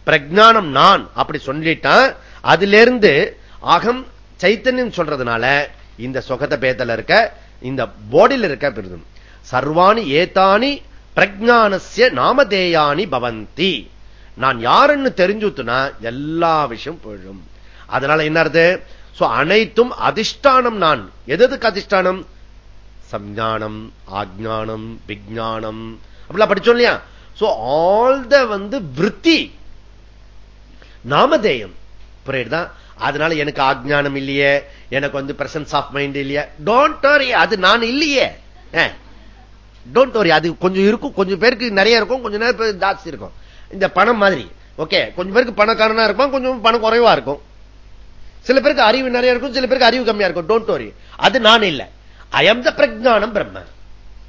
பிரஜானம் நான் அப்படி சொல்லிட்டான். அதுல இருந்து அகம் சைத்தன்யம் சொல்றதுனால இந்த சொகத பேதல இருக்க இந்த போடியில் இருக்க பெருதும். சர்வாணி ஏத்தானி பிரஜானசிய நாமதேயானி பவந்தி. நான் யாருன்னு தெரிஞ்சுத்துனா எல்லா விஷயம் போயிடும். அதனால என்ன அனைத்தும் அதிஷ்டானம் நான். எதுக்கு அதிஷ்டானம்? சஞ்ஞானம் ஆஜானம் விஜானம் அப்படிலாம் படிச்சோம் இல்லையா? ஆல் த வந்து விற்பி நாமதேயம். புரியுதா அதனால எனக்கு ஆஜானம் இல்லையே. எனக்கு வந்து பிரசன்ஸ் ஆஃப் மைண்ட் இல்லையே. டோன்ட் வரி அது நான் இல்லையே. டோன்ட் வரி அது கொஞ்சம் இருக்கும் கொஞ்சம் பேருக்கு நிறைய இருக்கும் கொஞ்சம் நேரம் ஜாஸ்தி இருக்கும். இந்த பணம் மாதிரி ஓகே கொஞ்சம் பேருக்கு பணக்காரனா இருக்கும் கொஞ்சம் பணம் குறைவா இருக்கும். சில பேருக்கு அறிவு நிறைய இருக்கும் சில பேருக்கு அறிவு கம்மியா இருக்கும். டோன்ட் வரி அது நான் இல்ல. எம் த பிரஜானம் பிரம்ம.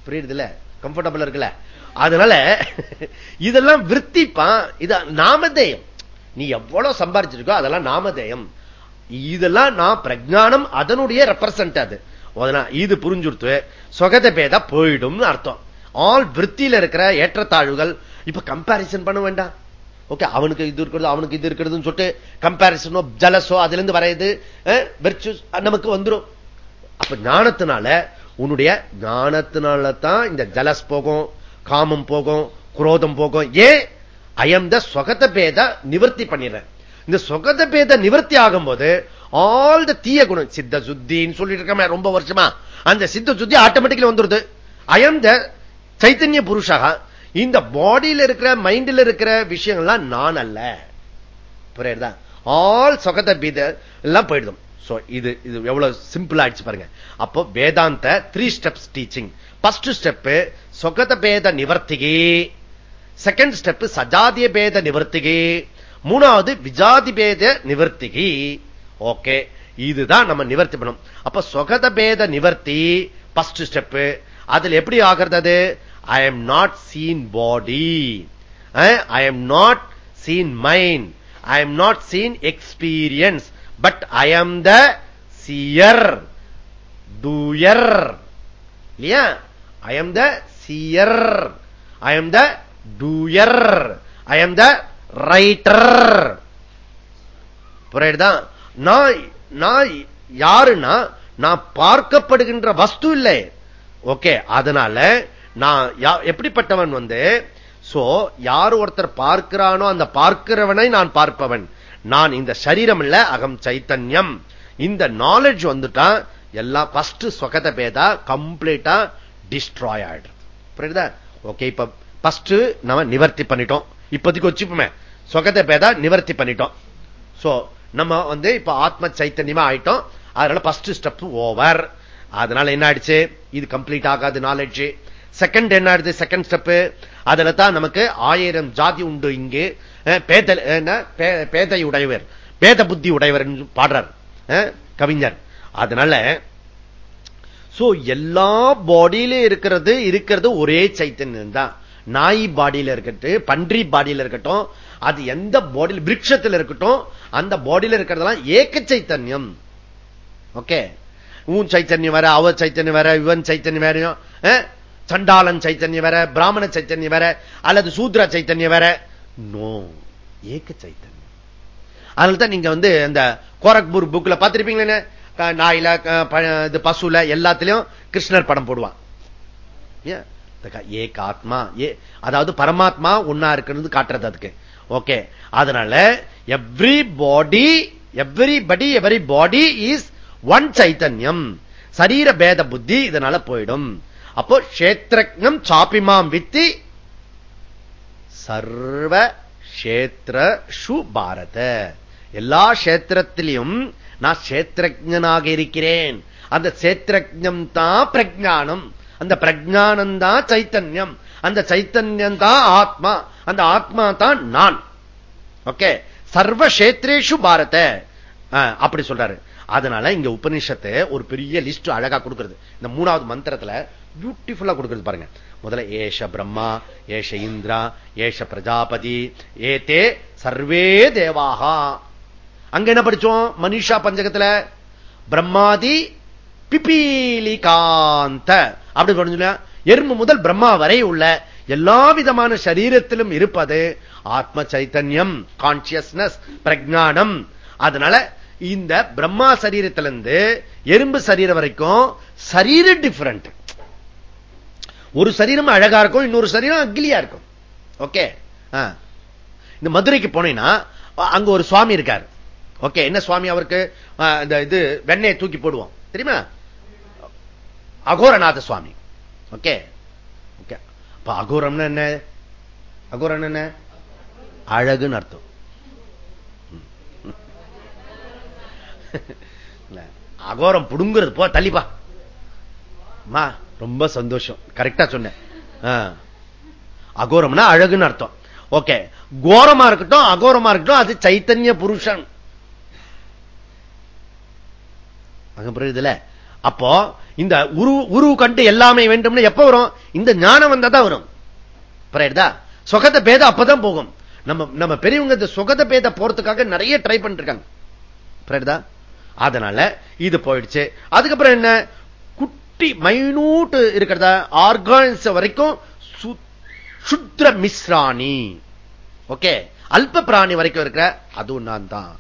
புரியுதுல? கம்ஃபர்டபுள் இருக்குல்ல? அதனால இதெல்லாம் விற்த்திப்பான் இது நாமதேயம். நீ எவ்வளவு சம்பாரிச்சிருக்கோ அதெல்லாம் நாமதேயம். இதெல்லாம் நான் பிரஜானம் அதனுடைய ரெப்ரசன்ட் அது. இது புரிஞ்சுடுத்து சொகத பேத போயிடும் அர்த்தம். ஆல் விற்த்தியில இருக்கிற ஏற்றத்தாழ்வுகள் இப்ப கம்பாரிசன் பண்ண வேண்டாம் ஓகே அவனுக்கு இது இருக்கிறது அவனுக்கு இது இருக்கிறதுன்னு சொல்லிட்டு கம்பாரிசனோ ஜலசோ அதுல இருந்து வரையுது நமக்கு வந்துடும் அப்ப ஞானத்தினால உன்னுடைய ஞானத்தினால தான் இந்த ஜலஸ் போகும் காமம் போகும் குரோதம் போகும். ஏன்? அயம் த சொகத பேத நிவர்த்தி பண்ணிடுறேன் இந்த சொகத பேத நிவர்த்தி ஆகும் போது ஆல் த தீய குணம் சித்த சுத்தின்னு சொல்லிட்டு இருக்கமே ரொம்ப வருஷமா அந்த சித்த சுத்தி ஆட்டோமேட்டிக்கலி வந்துருது. அயம் த சைத்தன்ய புருஷாக இந்த பாடியில் இருக்கிற மைண்டில் இருக்கிற விஷயங்கள்லாம் நான் அல்ல. புரியுதா? ஆல் சொகத பீத எல்லாம் போயிடுதும் இது இது எவ்வளவு சிம்பிள் ஆயிடுச்சு பாருங்க. அப்போ வேதாந்த three steps teaching first step சொகத பேத நிவர்த்திகி செகண்ட் ஸ்டெப் சஜாதிய பேத நிவர்த்திகி மூணாவது விஜாதி பேத நிவர்த்திகி ஓகே இதுதான் நம்ம நிவர்த்தி பண்ணும் அப்ப சொகத பேத நிவர்த்தி பஸ்ட் ஸ்டெப் அதுல எப்படி ஆகிறது I am not seen body I am not seen mind I am not seen experience but I am the seer doer இல்லையா I am the seer I am the doer I am the writer புரியுதுதான் நான் நான் யாருன்னா நான் பார்க்கப்படுகின்ற வஸ்து இல்லை. ஓகே அதனால நான் எப்படிப்பட்டவன் வந்து சோ யார் ஒருத்தர் பார்க்கிறானோ அந்த பார்க்கிறவனை நான் பார்ப்பவன். நான் இந்த சரீரம் இல்ல அகம் சைத்தன்யம். இந்த நாலேஜ் வந்துட்டா எல்லாம் பஸ்ட் சொகத பேதா கம்ப்ளீட்டா டிஸ்ட்ராய் ஆயிடுறது. புரியுதா? ஓகே இப்ப பஸ்ட் நம்ம நிவர்த்தி பண்ணிட்டோம். இப்போதைக்கு வச்சுப்போமே. சொகத பேதா நிவர்த்தி பண்ணிட்டோம். சோ நம்ம வந்து இப்ப ஆத்ம சைத்தன்யமா ஆயிட்டோம். அதனால பஸ்ட் ஸ்டெப் ஓவர் அதனால என்ன ஆயிடுச்சு? இது கம்ப்ளீட் ஆகாது நாலேஜ் செகண்ட் என்ன ஆயிடுது? செகண்ட் ஸ்டெப் அதுல தான் நமக்கு ஆயிரம் ஜாதி உண்டு இங்கு. பேதை உடையவர் பேத புத்தி உடையவர் பாடுறார். கவிஞர். அதனால எல்லா பாடியிலும் இருக்கிறது இருக்கிறது ஒரே சைத்தன்யம் தான். நாய் பாடியில இருக்கட்டும் பன்றி பாடியில இருக்கட்டும் அது எந்த பாடியில் விரக்ஷத்தில் இருக்கட்டும் அந்த பாடியில இருக்கிறதெல்லாம் ஏக்க சைத்தன்யம் ஓகே ஊன் சைத்தன்யம் வேற அவ சைத்தன்யம் வேற இவன் சைத்தன்யம் வேறையும் சண்டாளன் சைத்தன்யம் வேற பிராமண சைத்தன்யம் வேற அல்லது சூத்ரா சைத்தன்யம் வேற. நோ ஏக்க சைத்தன்யம் அதனால்தான் நீங்க வந்து இந்த கோரக்பூர் புக்ல பார்த்திருப்பீங்களே நாயில இது பசுல எல்லாத்திலையும் கிருஷ்ணர் படம் போடுவான். ஏ காத்மா ஏ அதாவது பரமாத்மா ஒன்னா இருக்கிறது காட்டுறது அதுக்கு. ஓகே அதனால everybody everybody everybody is one சைத்தன்யம். சரீர பேத புத்தி இதனால போயிடும். அப்போ கஷேத்திரம் சாப்பிமாம் வித்தி சர்வ கஷேத்திர ஷு பாரத. எல்லா கஷேத்திரத்திலையும் நான் கஷேத்திரஜனாக இருக்கிறேன். அந்த கஷேத்திரஜம் தான் பிரஜானம் அந்த பிரஜானந்தா சைத்தன்யம். அந்த சைத்தன்யம் தான் ஆத்மா. அந்த ஆத்மா தான் நான். ஓகே? சர்வ கஷேத்ரேஷு பாரத அப்படி சொல்றாரு. அதனால இங்க உபநிஷத்து ஒரு பெரிய லிஸ்ட் அழகா கொடுக்கிறது. இந்த மூணாவது மந்திரத்துல பியூட்டிஃபுல்லா கொடுக்கிறது பாருங்க. முதல்ல ஏஷ பிரம்மா ஏஷ இந்திரா ஏஷ பிரஜாபதி ஏதே சர்வே தேவாகா அங்க என்ன படிச்சோம்? மனிஷா பஞ்சகத்துல. பிரம்மாதி பிபீலிகாந்த. அப்படி படிச்சு எறும்பு முதல் பிரம்மா வரை உள்ள எல்லா விதமான சரீரத்திலும் இருப்பது ஆத்ம சைத்தன்யம் கான்சியஸ்னஸ் பிரஜானம் அதனால இந்த பிரம்மா சரீரத்திலிருந்து எறும்பு சரீரம் வரைக்கும் சரீர டிஃபரண்ட் ஒரு சரீரம் அழகா இருக்கும் இன்னொரு சரீரம் அக்லியா இருக்கும். ஓகே இந்த மதுரைக்கு போனீங்கன்னா அங்க ஒரு சுவாமி இருக்காரு. ஓகே என்ன சுவாமி அவருக்கு? இந்த இது வெண்ணையை தூக்கி போடுவோம். தெரியுமா? அகோரநாத சுவாமி. ஓகே? ஓகே. அப்ப அகோரம்னா என்ன? அகோரம் என்ன? அழகுன்னு அர்த்தம். அகோரம் புடுங்குறது போ தள்ளிப்பா ரொம்ப சந்தோஷம். கரெக்டா சொன்னேன். அகோரம்னா அழகுன்னு அர்த்தம். ஓகே. கோரமா இருக்கட்டும் அகோரமா இருக்கட்டும் அது சைத்தன்ய புருஷன். அங்க புரியுதுல அப்போ இந்த உரு உருவு கண்டு எல்லாமே வேண்டும்னு எப்ப வரும்? இந்த ஞானம் வந்தா தான் வரும். புரியுதா? சுகத பேதம் அப்பதான் போகும். நம்ம நம்ம பெரியவங்க இந்த சுகத பேத போறதுக்காக நிறைய ட்ரை பண்ணிருக்காங்க. புரியுதா? அதனால இது போயிடுச்சு. அதுக்கப்புறம் என்ன? குட்டி மைனூட் இருக்கிறதா? ஆர்கான்ஸ் வரைக்கும் சுத்ர மிஸ்ராணி. ஓகே அல்ப பிராணி வரைக்கும் இருக்கிற அதுவும் நான் தான்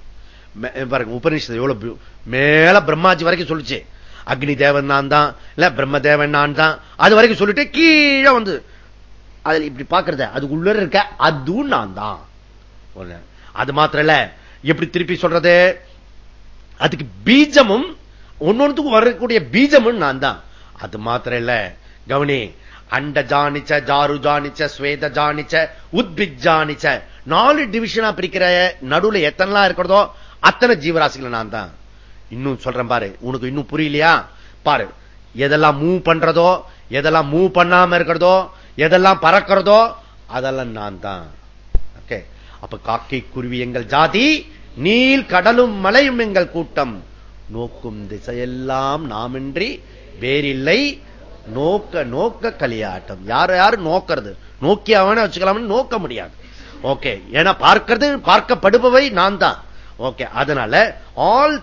உபநிஷத்து எவ்வளவு மேல பிரம்மாஜி வரைக்கும் சொல்லிச்சு. அக்னி தேவன் நான் தான் இல்ல பிரம்ம தேவன் நான் தான் அது வரைக்கும் சொல்லிட்டு கீழே வந்து அதுல இப்படி பாக்குறத அதுக்குள்ள இருக்க அதுவும் நான் தான் அது மாத்திரம் இல்ல எப்படி திருப்பி சொல்றது? அதுக்கு பீஜமும் ஒன்னொன்னுக்கும் வரக்கூடிய பீஜமும் நான் தான் அது மாத்திரம் இல்ல கவனி அண்ட ஜானிச்ச ஜாரு ஜானிச்ச ஸ்வேத ஜானிச்ச உத்பிக் ஜானிச்ச நாலு டிவிஷனா பிரிக்கிற நடுவுல எத்தனைலாம் இருக்கிறதோ அத்தனை ஜீவராசிகள் நான் தான் இன்னும் சொல்றேன் பாரு. உனக்கு இன்னும் புரியலையா? பாரு. எதெல்லாம் மூவ் பண்றதோ எதெல்லாம் மூவ் பண்ணாம இருக்கிறதோ எதெல்லாம் பறக்கிறதோ அதெல்லாம் நான் தான். ஓகே அப்ப காக்கை குருவி எங்கள் ஜாதி நீல் கடலும் மலையும் எங்கள் கூட்டம். நோக்கும் திசையெல்லாம் நாமின்றி வேறில்லை. நோக்க நோக்க கலியாட்டம் யார் யாரு நோக்கிறது? நோக்கி அவன வச்சுக்கலாம் நோக்க முடியாது. ஓகே ஏன்னா பார்க்கிறது பார்க்கப்படுபவை நான் தான். ஓகே அதனால ஆல்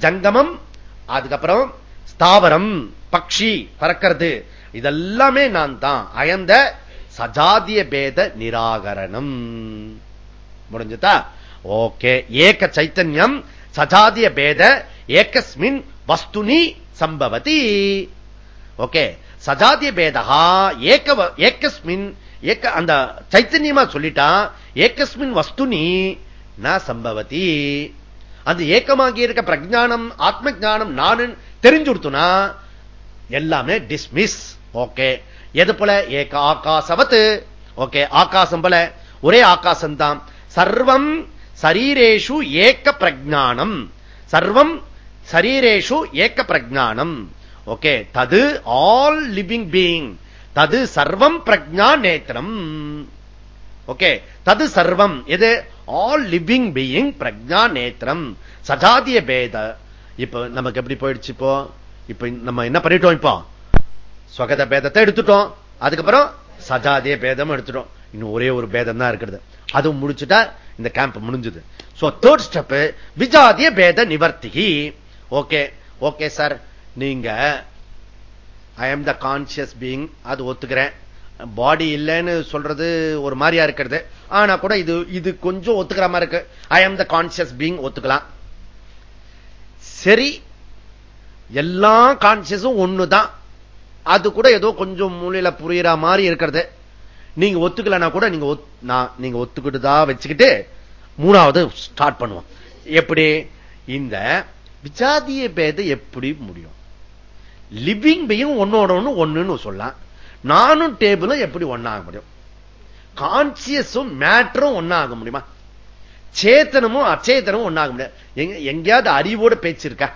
ஜங்கமம் அதுக்கப்புறம் ஸ்தாவரம் பக்ஷி பறக்கிறது. இதெல்லாமே நான் தான் அயந்த சஜாதிய பேத நிராகரணம். முடிஞ்சுதா? ஓகே. ஏக சைத்தன்யம் சஜாதிய பேத ஏகஸ்மின் வஸ்துனி சம்பவதி. ஓகே. சஜாதிய பேதா ஏக ஏகஸ்மின் ஏக்க அந்த சைத்தன்யமா சொல்லிட்டா ஏகஸ்மின் வஸ்துனி ந சம்பவதி. அந்த ஏக்கமாகி இருக்க பிரஜானம் ஆத்ம ஜானம் நான் தெரிஞ்சுடுத்துனா எல்லாமே டிஸ்மிஸ் ஓகே எது போல? ஏக ஆகாசவத்து. ஓகே ஆகாசம் போல. ஒரே ஆகாசம் தான் சர்வம் சரீரேஷு ஏக்க பிரஜானம் சர்வம் சரீரேஷு ஏக்க பிரஜானம் ஓகே தது ஆல் லிவிங் பீயிங். தது சர்வம் பிரஜா நேத்திரம். ஓகே தது சர்வம். எது? ஆல் லிவிங் பீயிங் பிரஜா நேத்திரம் சஜாதிய பேத இப்ப நமக்கு எப்படி போயிடுச்சு இப்போ? இப்ப நம்ம என்ன பண்ணிட்டோம் இப்போ? ஸ்வகத பேதத்தை எடுத்துட்டோம். அதுக்கப்புறம் சஜாதிய பேதம் எடுத்துட்டோம். இன்னும் ஒரே ஒரு பேதம் தான் இருக்கிறது. அதுவும் முடிச்சுட்டா இந்த கேம்ப் முடிஞ்சது. சோ தேர்ட் ஸ்டெப் விஜாதிய பேத நிவர்த்திகி. ஓகே ஓகே சார் நீங்க I am the conscious being அது ஒத்துக்கிறேன். பாடி இல்லைன்னு சொல்றது ஒரு மாதிரியா இருக்கிறது. ஆனா கூட இது இது கொஞ்சம் ஒத்துக்கிற மாதிரி இருக்கு. I am the conscious being ஒத்துக்கலாம். சரி எல்லா கான்சியஸும் ஒண்ணுதான். அது கூட ஏதோ கொஞ்சம் மூலையில புரியுற மாதிரி இருக்கிறது. நீங்க ஒத்துக்கலன்னா கூட நீங்க நீங்க ஒத்துக்கிட்டுதா வச்சுக்கிட்டு மூணாவது ஸ்டார்ட் பண்ணுவோம். எப்படி? இந்த விஜாதிய பேத எப்படி முடியும்? லிவிங் பீயும் ஒன்னோட ஒண்ணு ஒண்ணுன்னு சொல்லலாம். நானும் டேபிளும் எப்படி ஒன்னாக முடியும்? கான்சியஸும் மேட்டரும் ஒன்னாக முடியுமா? சேத்தனமும் அச்சேத்தனமும் ஒன்னாக முடியாது. எங்கேயாவது அறிவோட பேச்சு இருக்கா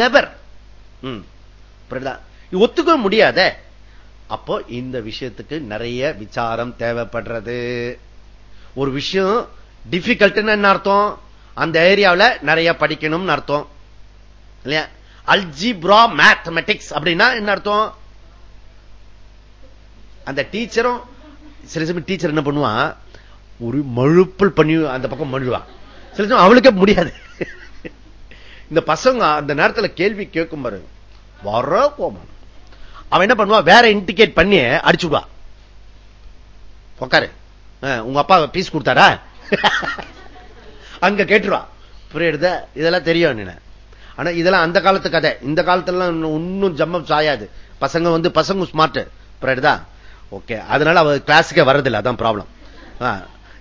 நெவர் ஒத்துக்க முடியாத. அப்போ இந்த விஷயத்துக்கு நிறைய விசாரம் தேவைப்படுறது. ஒரு விஷயம் டிஃபிகல்ட்னு என்ன அர்த்தம்? அந்த ஏரியாவில் நிறைய படிக்கணும்னு அர்த்தம். இல்லையா? அல்ஜிப்ரா மேத்தமெட்டிக்ஸ் அப்படின்னா என்ன அர்த்தம்? அந்த டீச்சரும் சில சமயம் டீச்சர் என்ன பண்ணுவான் ஒரு மழுப்பல் பண்ணி அந்த பக்கம் மழுவான் சில சமயம் அவளுக்கே முடியாது. இந்த பசங்க அந்த நேரத்தில் கேள்வி கேட்கும் பாரு. வர கோபம். அவன் என்ன பண்ணுவான் வேற இண்டிகேட் பண்ணி அடிச்சுடுவா உக்காரு. உங்க அப்பா பீஸ் கொடுத்தாரா? அங்க கேட்டுருவா. புரியுது? இதெல்லாம் தெரியும் என்ன ஆனா இதெல்லாம் அந்த காலத்து கதை. இந்த காலத்துல இன்னும் ஜம்மம் சாயாது. பசங்க வந்து பசங்க ஸ்மார்ட் புரியுதா? ஓகே அதனால அவ கிளாஸுக்கே வர்றதில்லை அதான் ப்ராப்ளம்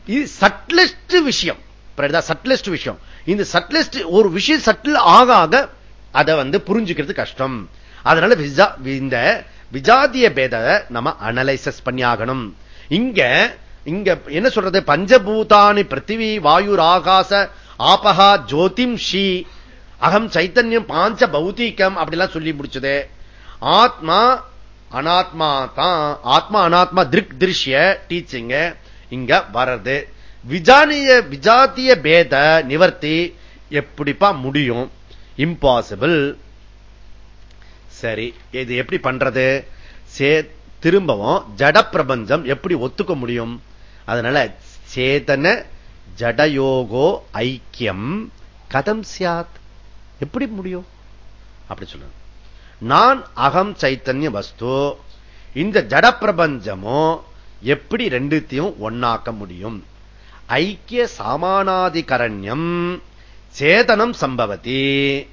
இது சட்லஸ்ட் விஷயம். புரியுதா சட்லஸ்ட் விஷயம். இந்த சட்லஸ்ட் ஒரு விஷயம் சட்டில் ஆக ஆக அதை வந்து புரிஞ்சுக்கிறது கஷ்டம். அதனால இந்த விஜாதிய பேத நம்ம அனலைசஸ் பண்ணி ஆகணும். இங்க இங்க என்ன சொல்றது? பஞ்சபூதானி பிருத்திவி வாயு ஆகாச ஆபகா ஜோதிம் ஷி அகம் சைத்தன்யம் பாஞ்ச பௌத்திகம் அப்படிலாம் சொல்லி முடிச்சது. ஆத்மா அனாத்மா தான் ஆத்மா அனாத்மா திருக் திருஷ்ய டீச்சிங்க இங்க வர்றது. விஜானிய விஜாத்திய பேத நிவர்த்தி எப்படிப்பா முடியும்? இம்பாசிபிள் சரி இது எப்படி பண்றது? திரும்பவும் ஜட பிரபஞ்சம் எப்படி ஒத்துக்க முடியும்? அதனால சேதன ஜடயோகோ ஐக்கியம் கதம் சியாத் எப்படி முடியும்? அப்படி சொல்லுங்க நான் அகம் சைத்தன்ய வஸ்து. இந்த ஜட பிரபஞ்சமோ எப்படி ரெண்டுத்தையும் ஒன்னாக்க முடியும்? ஐக்கிய சாமானாதிகரண்யம் சேதனம் சம்பவதி.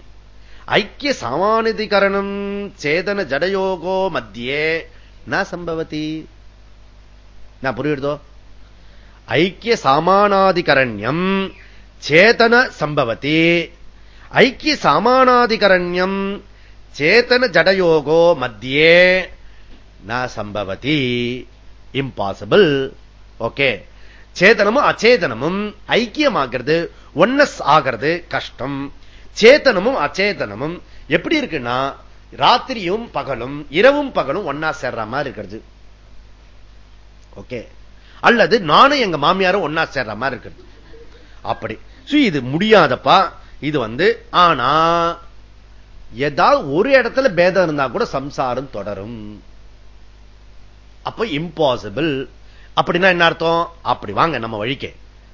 ஐக்கிய சாமானிதிகரணம் சேதன ஜடயோகோ மத்தியே. ந சம்பவதி? நான் புரியுதோ ஐக்கிய சாமானாதிகரண்யம் சேதன சம்பவதி. ஐக்கிய சாமானாதிகரண்யம் சேத்தன ஜடயோகோ மத்தியே நான் சம்பவதி இம்பாசிபிள் ஓகே சேதனமும் அச்சேதனமும் ஐக்கியமாகிறது ஒன்னஸ் ஆகிறது கஷ்டம். சேத்தனமும் அச்சேதனமும் எப்படி இருக்குன்னா ராத்திரியும் பகலும் இரவும் பகலும் ஒன்னா சேர்ற மாதிரி இருக்கிறது. ஓகே அல்லது நானும் எங்க மாமியாரும் ஒன்னா சேர்ற மாதிரி இருக்கிறது. அப்படி. இது முடியாதப்பா இது வந்து ஆனா ஏதாவது ஒரு இடத்துல பேதம் இருந்தா கூட சம்சாரம் தொடரும். அப்ப இம்பாசிபிள் அப்படின்னா என்ன அர்த்தம்? அப்படி வாங்க நம்ம வழிக்கே.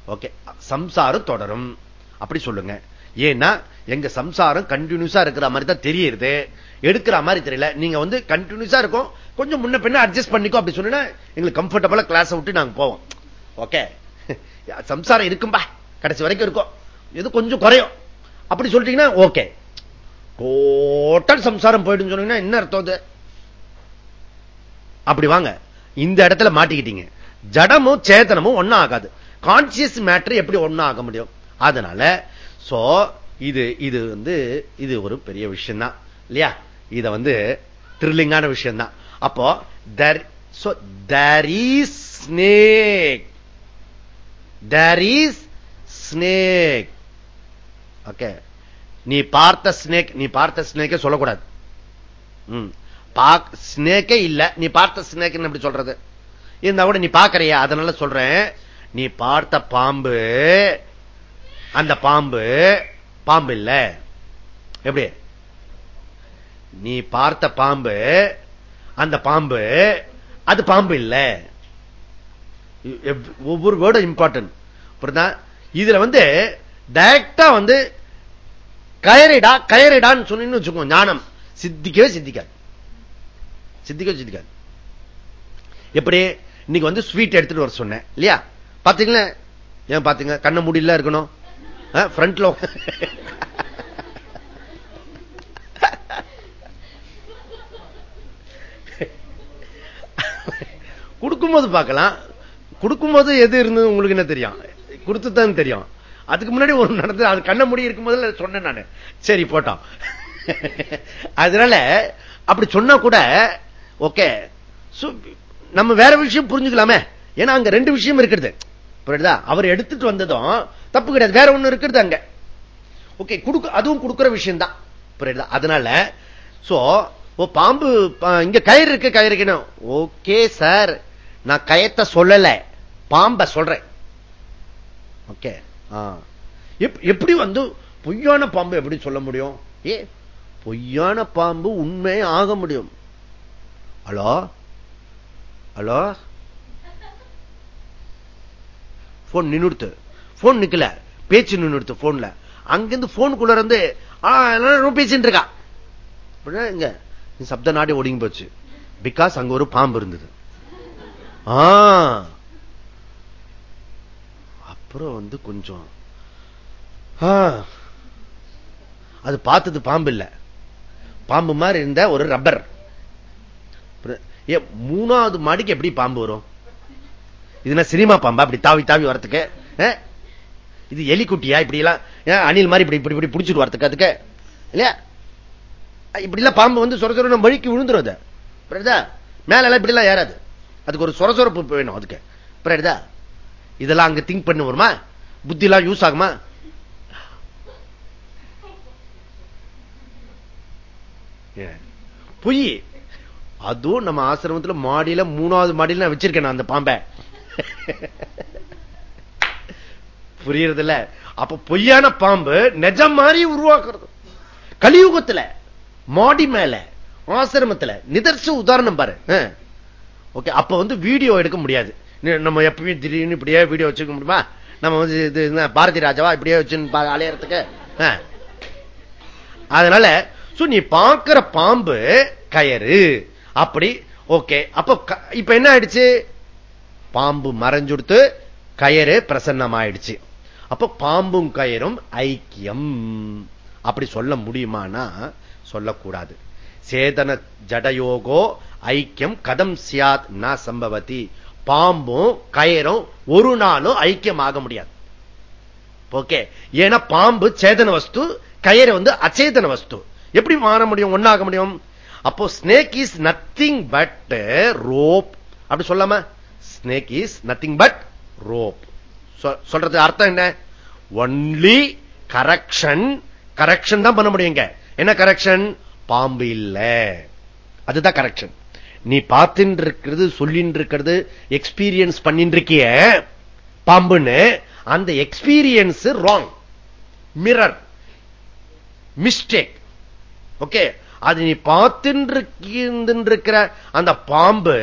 ஓகே சம்சாரம் தொடரும். அப்படி சொல்லுங்க. ஏன்னா எங்க சம்சாரம் கண்டினியூஸா இருக்கிற மாதிரி தான் தெரியுது. எடுக்கிற மாதிரி தெரியல. நீங்க வந்து கண்டினியூஸா இருக்கும். கொஞ்சம் முன்ன பின்ன அட்ஜஸ்ட் பண்ணிக்கோ அப்படி சொன்னா எங்களுக்கு கம்ஃபர்டபுளா கிளாஸ் விட்டு நாங்க போவோம். ஓகே சம்சாரம் இருக்கும்பா. கடைசி வரைக்கும் இருக்கும். எது கொஞ்சம் குறையும். அப்படி சொல்லிட்டீங்கன்னா ஓகே டோட்டல் சம்சாரம் போயிடுன்னு சொன்னீங்கன்னா என்ன அர்த்தம் அப்படி வாங்க. இந்த இடத்துல மாட்டிக்கிட்டீங்க. ஜடமும் சேதனமும் ஒன்னும் ஆகாது. கான்சியஸ் மேட்டர் எப்படி ஒன்னும் ஆக முடியும்? அதனால சோ இது இது வந்து இது ஒரு பெரிய விஷயம் தான் இல்லையா? இத வந்து த்ரில்லிங்கான விஷயம் தான் அப்போ there is snake there is snake okay நீ பார்த்த ஸ்னேக் நீ பார்த்த ஸ்னேக்கே சொல்லக்கூடாது. ஸ்னேக்கே இல்ல நீ பார்த்த ஸ்னேக்னு எப்படி சொல்றது? இருந்தா கூட நீ பாக்கறியா அதனால சொல்றேன். நீ பார்த்த பாம்பு அந்த பாம்பு பாம்பு இல்ல. எப்படி? நீ பார்த்த பாம்பு அந்த பாம்பு அது பாம்பு இல்ல. ஒவ்வொரு வேர்டும் இம்பார்ட்டன்ட் இதுல வந்து டைரக்டா வந்து கயறிடா கயறிடான்னு சொன்னு வச்சுக்கோ ஞானம். சித்திக்கவே சித்திக்காது. சித்திக்கவே சித்திக்காது. எப்படி? இன்னைக்கு வந்து ஸ்வீட் எடுத்துட்டு வர சொன்னேன். இல்லையா? பாத்தீங்களா? ஏன் பாத்தீங்க? கண்ண முடியல இருக்கணும். ஃப்ரண்ட்ல கொடுக்கும்போது பார்க்கலாம். கொடுக்கும்போது எது இருந்தது உங்களுக்கு என்ன தெரியும்? கொடுத்துதான் தெரியும். அதுக்கு முன்னாடி ஒரு நடந்து அது கண்ண முடி இருக்கும்போது சொன்னேன் நான். சரி போட்டோம். அதனால அப்படி சொன்னா கூட ஓகே நம்ம வேற விஷயம் புரிஞ்சுக்கலாமே. ஏன்னா அங்க ரெண்டு விஷயம் இருக்கிறது புரியுதா? அவர் எடுத்துட்டு வந்ததும் தப்பு கிடையாது. வேற ஒண்ணு இருக்கிறது அங்க. ஓகே கொடுக்க அதுவும் கொடுக்குற விஷயம் தான் புரியுதா? அதனால சோ ஓ பாம்பு இங்க கயிறு இருக்கு கயிறு இருக்கணும் ஓகே சார். நான் கயத்தை சொல்லல. பாம்ப சொல்றேன். ஓகே. எப்படி வந்து பொய்யான பாம்பு எப்படி சொல்ல முடியும்? ஏ பொய்யான பாம்பு உண்மை ஆக முடியும். ஹலோ? ஹலோ? போன் நின்னுடுத்து. போன் நிக்கல. பேச்சு நின்னுடுத்து போன்ல அங்கிருந்து போனுக்குள்ள இருந்து பேசிட்டு இருக்கா. இங்க சப்த நாடி ஒடுங்கி போச்சு. பிகாஸ் அங்க ஒரு பாம்பு இருந்தது. ஆ. அப்புறம் வந்து கொஞ்சம் அது பார்த்தது பாம்பு இல்ல. பாம்பு மாதிரி இருந்த ஒரு ரப்பர். மூணாவது மாடிக்கு எப்படி பாம்பு வரும்? இது சினிமா பாம்பா? அப்படி தாவி தாவி வரத்துக்கு இது எலிக்குட்டியா? இப்படி எல்லாம் அணில் மாதிரி இப்படி இப்படி இப்படி பிடிச்சிட்டு வரத்துக்கு அதுக்கு இல்லையா? இப்படி எல்லாம் பாம்பு வந்து சொர சொர மொழிக்கு விழுந்துரும் அது. மேல எல்லாம் இப்படி எல்லாம் ஏறாது. அதுக்கு ஒரு சொரசொரப்பு வேணும் அதுக்கு. புரியுதா? இதெல்லாம் அங்க திங்க் பண்ண வருமா? புத்தி எல்லாம் யூஸ் ஆகுமா பொய். அதுவும் நம்ம ஆசிரமத்தில் மாடியில மூணாவது மாடியில நான் வச்சிருக்கேன் அந்த பாம்பை. புரியறது இல்ல அப்ப பொய்யான பாம்பு நெஜம் மாதிரி உருவாக்குறது. கலியுகத்துல மாடி மேல ஆசிரமத்துல நிதர்ச உதாரணம் பாரு. ஓகே அப்ப வந்து வீடியோ எடுக்க முடியாது. நம்ம எப்பயும் திடீர்னு இப்படியே வீடியோ வச்சுக்க முடியுமா? நம்ம வந்து இது பாரதி ராஜாவா? இப்படியே வச்சு அலையறதுக்கு? அதனால நீ பாக்குற பாம்பு கயறு. அப்படி ஓகே. அப்ப இப்ப என்ன ஆயிடுச்சு? பாம்பு மறைஞ்சுடுத்து கயறு பிரசன்னம் ஆயிடுச்சு அப்ப பாம்பும் கயரும் ஐக்கியம். அப்படி சொல்ல முடியுமானா? சொல்லக்கூடாது. சேதன ஜடயோகோ ஐக்கியம் கதம் சியாத் ந சம்பவதி. பாம்பும் கயரும் ஒரு நாளும் ஐக்கியமாக முடியாது. ஓகே ஏன்னா பாம்பு சேதன வஸ்து கயிறு வந்து அச்சேதன வஸ்து. எப்படி மாற முடியும் ஒன்னாக முடியும்? அப்போ snake is nothing but rope அப்படி சொல்லாம snake is nothing but rope சொல்றது அர்த்தம் என்ன? ஒன்லி கரெக்ஷன் கரெக்ஷன் தான் பண்ண முடியுங்க. என்ன கரெக்ஷன் பாம்பு இல்ல. அதுதான் கரெக்ஷன் நீ பார்த்துட்டு இருக்கிறது சொல்லிட்டு இருக்கிறது எக்ஸ்பீரியன்ஸ் பண்ணிட்டு இருக்கிய பாம்புன்னு அந்த experience wrong mirror mistake okay அது நீ பார்த்துட்டு இருக்கிற அந்த பாம்பு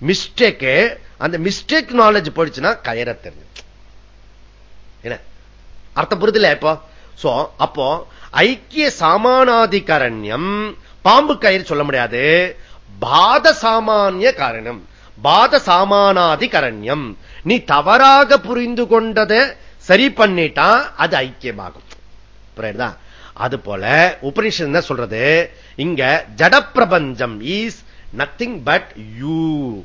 மிஸ்டேக் அந்த மிஸ்டேக் நாலேஜ் போயிடுச்சுன்னா கயற தெரிஞ்சு என்ன? அர்த்தம் புரிதல இப்போ? சோ அப்போ ஐக்கிய சாமானாதிகரண்யம் பாம்பு கயிறு சொல்ல முடியாது. பாத சாமானிய காரணம். பாத சாமானாதிகரண்யம் நீ தவறாக புரிந்து கொண்டதை சரி பண்ணிட்டா அது ஐக்கியமாகும். புரியுதா? அது போல உபனிஷன் என்ன சொல்றது? இங்க ஜட பிரபஞ்சம் இஸ் நத்திங் பட் யூ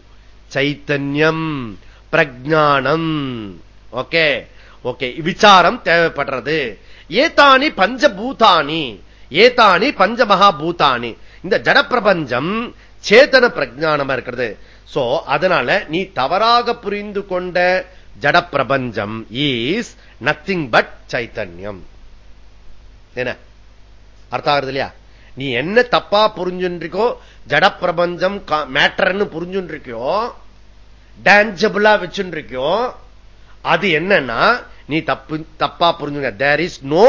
சைத்தன்யம் பிரஜானம் ஓகே? ஓகே. விசாரம் தேவைப்படுறது. ஏதானி பஞ்சபூதானி. ஏதானி பஞ்சமகாபூதானி. இந்த ஜடப்பிரபஞ்சம் சேதன பிரஜானமா இருக்கிறது. சோ அதனால நீ தவறாக புரிந்து கொண்ட ஜட பிரபஞ்சம் இஸ் நத்திங் பட் சைத்தன்யம். என்ன? அர்த்தம் ஆகுது இல்லையா? நீ என்ன தப்பா புரிஞ்சுருக்கோ ஜட பிரபஞ்சம் மேட்டர்னு புரிஞ்சுருக்கியோ டேஞ்சபிளா வச்சுருக்கியோ அது என்னன்னா நீ தப்பு தப்பா புரிஞ்சுங்க தேர் இஸ் நோ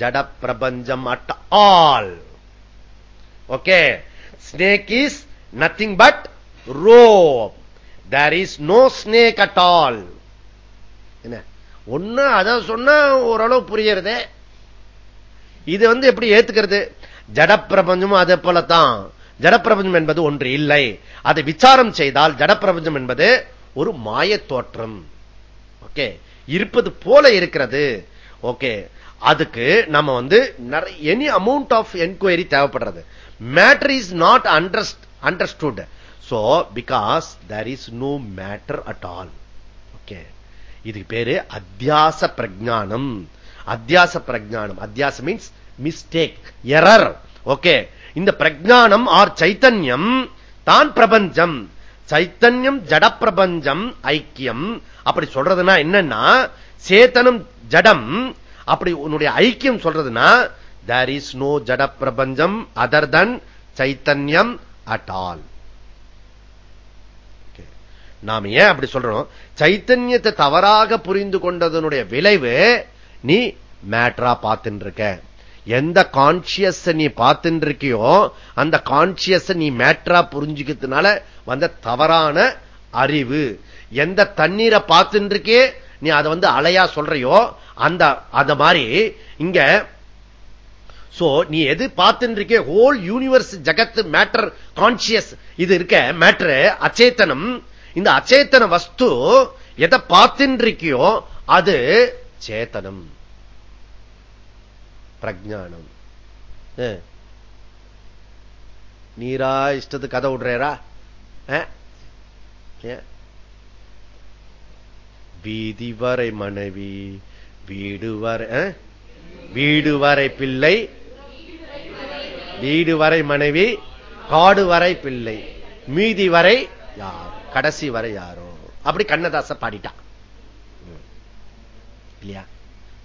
ஜட பிரபஞ்சம் at all okay snake is nothing but rope there is no snake at all என்ன? ஒண்ணு அத சொன்னா ஓரளவு புரியறதே. இது வந்து எப்படி ஏத்துக்கிறது? ஜடப்பிரபஞ்சமும் அதே போலத்தான். ஜடப்பிரபஞ்சம் என்பது ஒன்று இல்லை. அதை விசாரம் செய்தால் ஜடப்பிரபஞ்சம் என்பது ஒரு மாய தோற்றம். ஓகே? இருப்பது போல இருக்கிறது. ஓகே? அதுக்கு நம்ம வந்து எனி அமௌண்ட் ஆஃப் என்கொயரி தேவைப்படுறது. Matter is not understood so because there is no matter at all okay இதுக்கு பேரு அத்தியாச பிரஜானம் அத்தியாச பிரஜானம் அத்தியாச மீன்ஸ் மிஸ்டேக் எரர் ஓகே இந்த பிரஜானம் ஆர் சைத்தன்யம் தான் பிரபஞ்சம். சைத்தன்யம் ஜட பிரபஞ்சம் ஐக்கியம். அப்படி சொல்றதுன்னா என்னன்னா சேத்தனம் ஜடம். அப்படி உன்னுடைய ஐக்கியம் சொல்றதுன்னா தேர் இஸ் நோ ஜட பிரபஞ்சம் அதர் தன் சைத்தன்யம் அட் ஆல் நாம் ஏன் அப்படி சொல்றோம்? சைத்தன்யத்தை தவறாக புரிந்து கொண்டதனுடைய விளைவு நீ மேட்டரா பார்த்துட்டு இருக்க எந்த கான்சியஸ் நீ பார்த்துட்டு இருக்கியோ அந்த கான்சியஸ் நீ மேட்ரா புரிஞ்சுக்கிறதுனால வந்த தவறான அறிவு. எந்த தண்ணீரை பார்த்துட்டு இருக்கே நீ அதை வந்து அலையா சொல்றையோ அந்த அந்த மாதிரி இங்க சோ நீ எது பார்த்துட்டு ஹோல் யூனிவர்ஸ் ஜகத்து மேட்டர் கான்சியஸ் இது இருக்க மேட்டர் அச்சேத்தனம். இந்த அச்சேத்தன வஸ்து எதை பார்த்துக்கியோ அது சேத்தனம். பிரஜானம் நீரா இஷ்டத்து கதை விடுறா வீதி வரை மனைவி வீடு வரை வீடு வரை பிள்ளை வீடு வரை மனைவி காடு வரை பிள்ளை. மீதி வரை யார்? கடைசி வரை யாரோ? அப்படி கண்ணதாச பாடிட்டான். இல்லையா?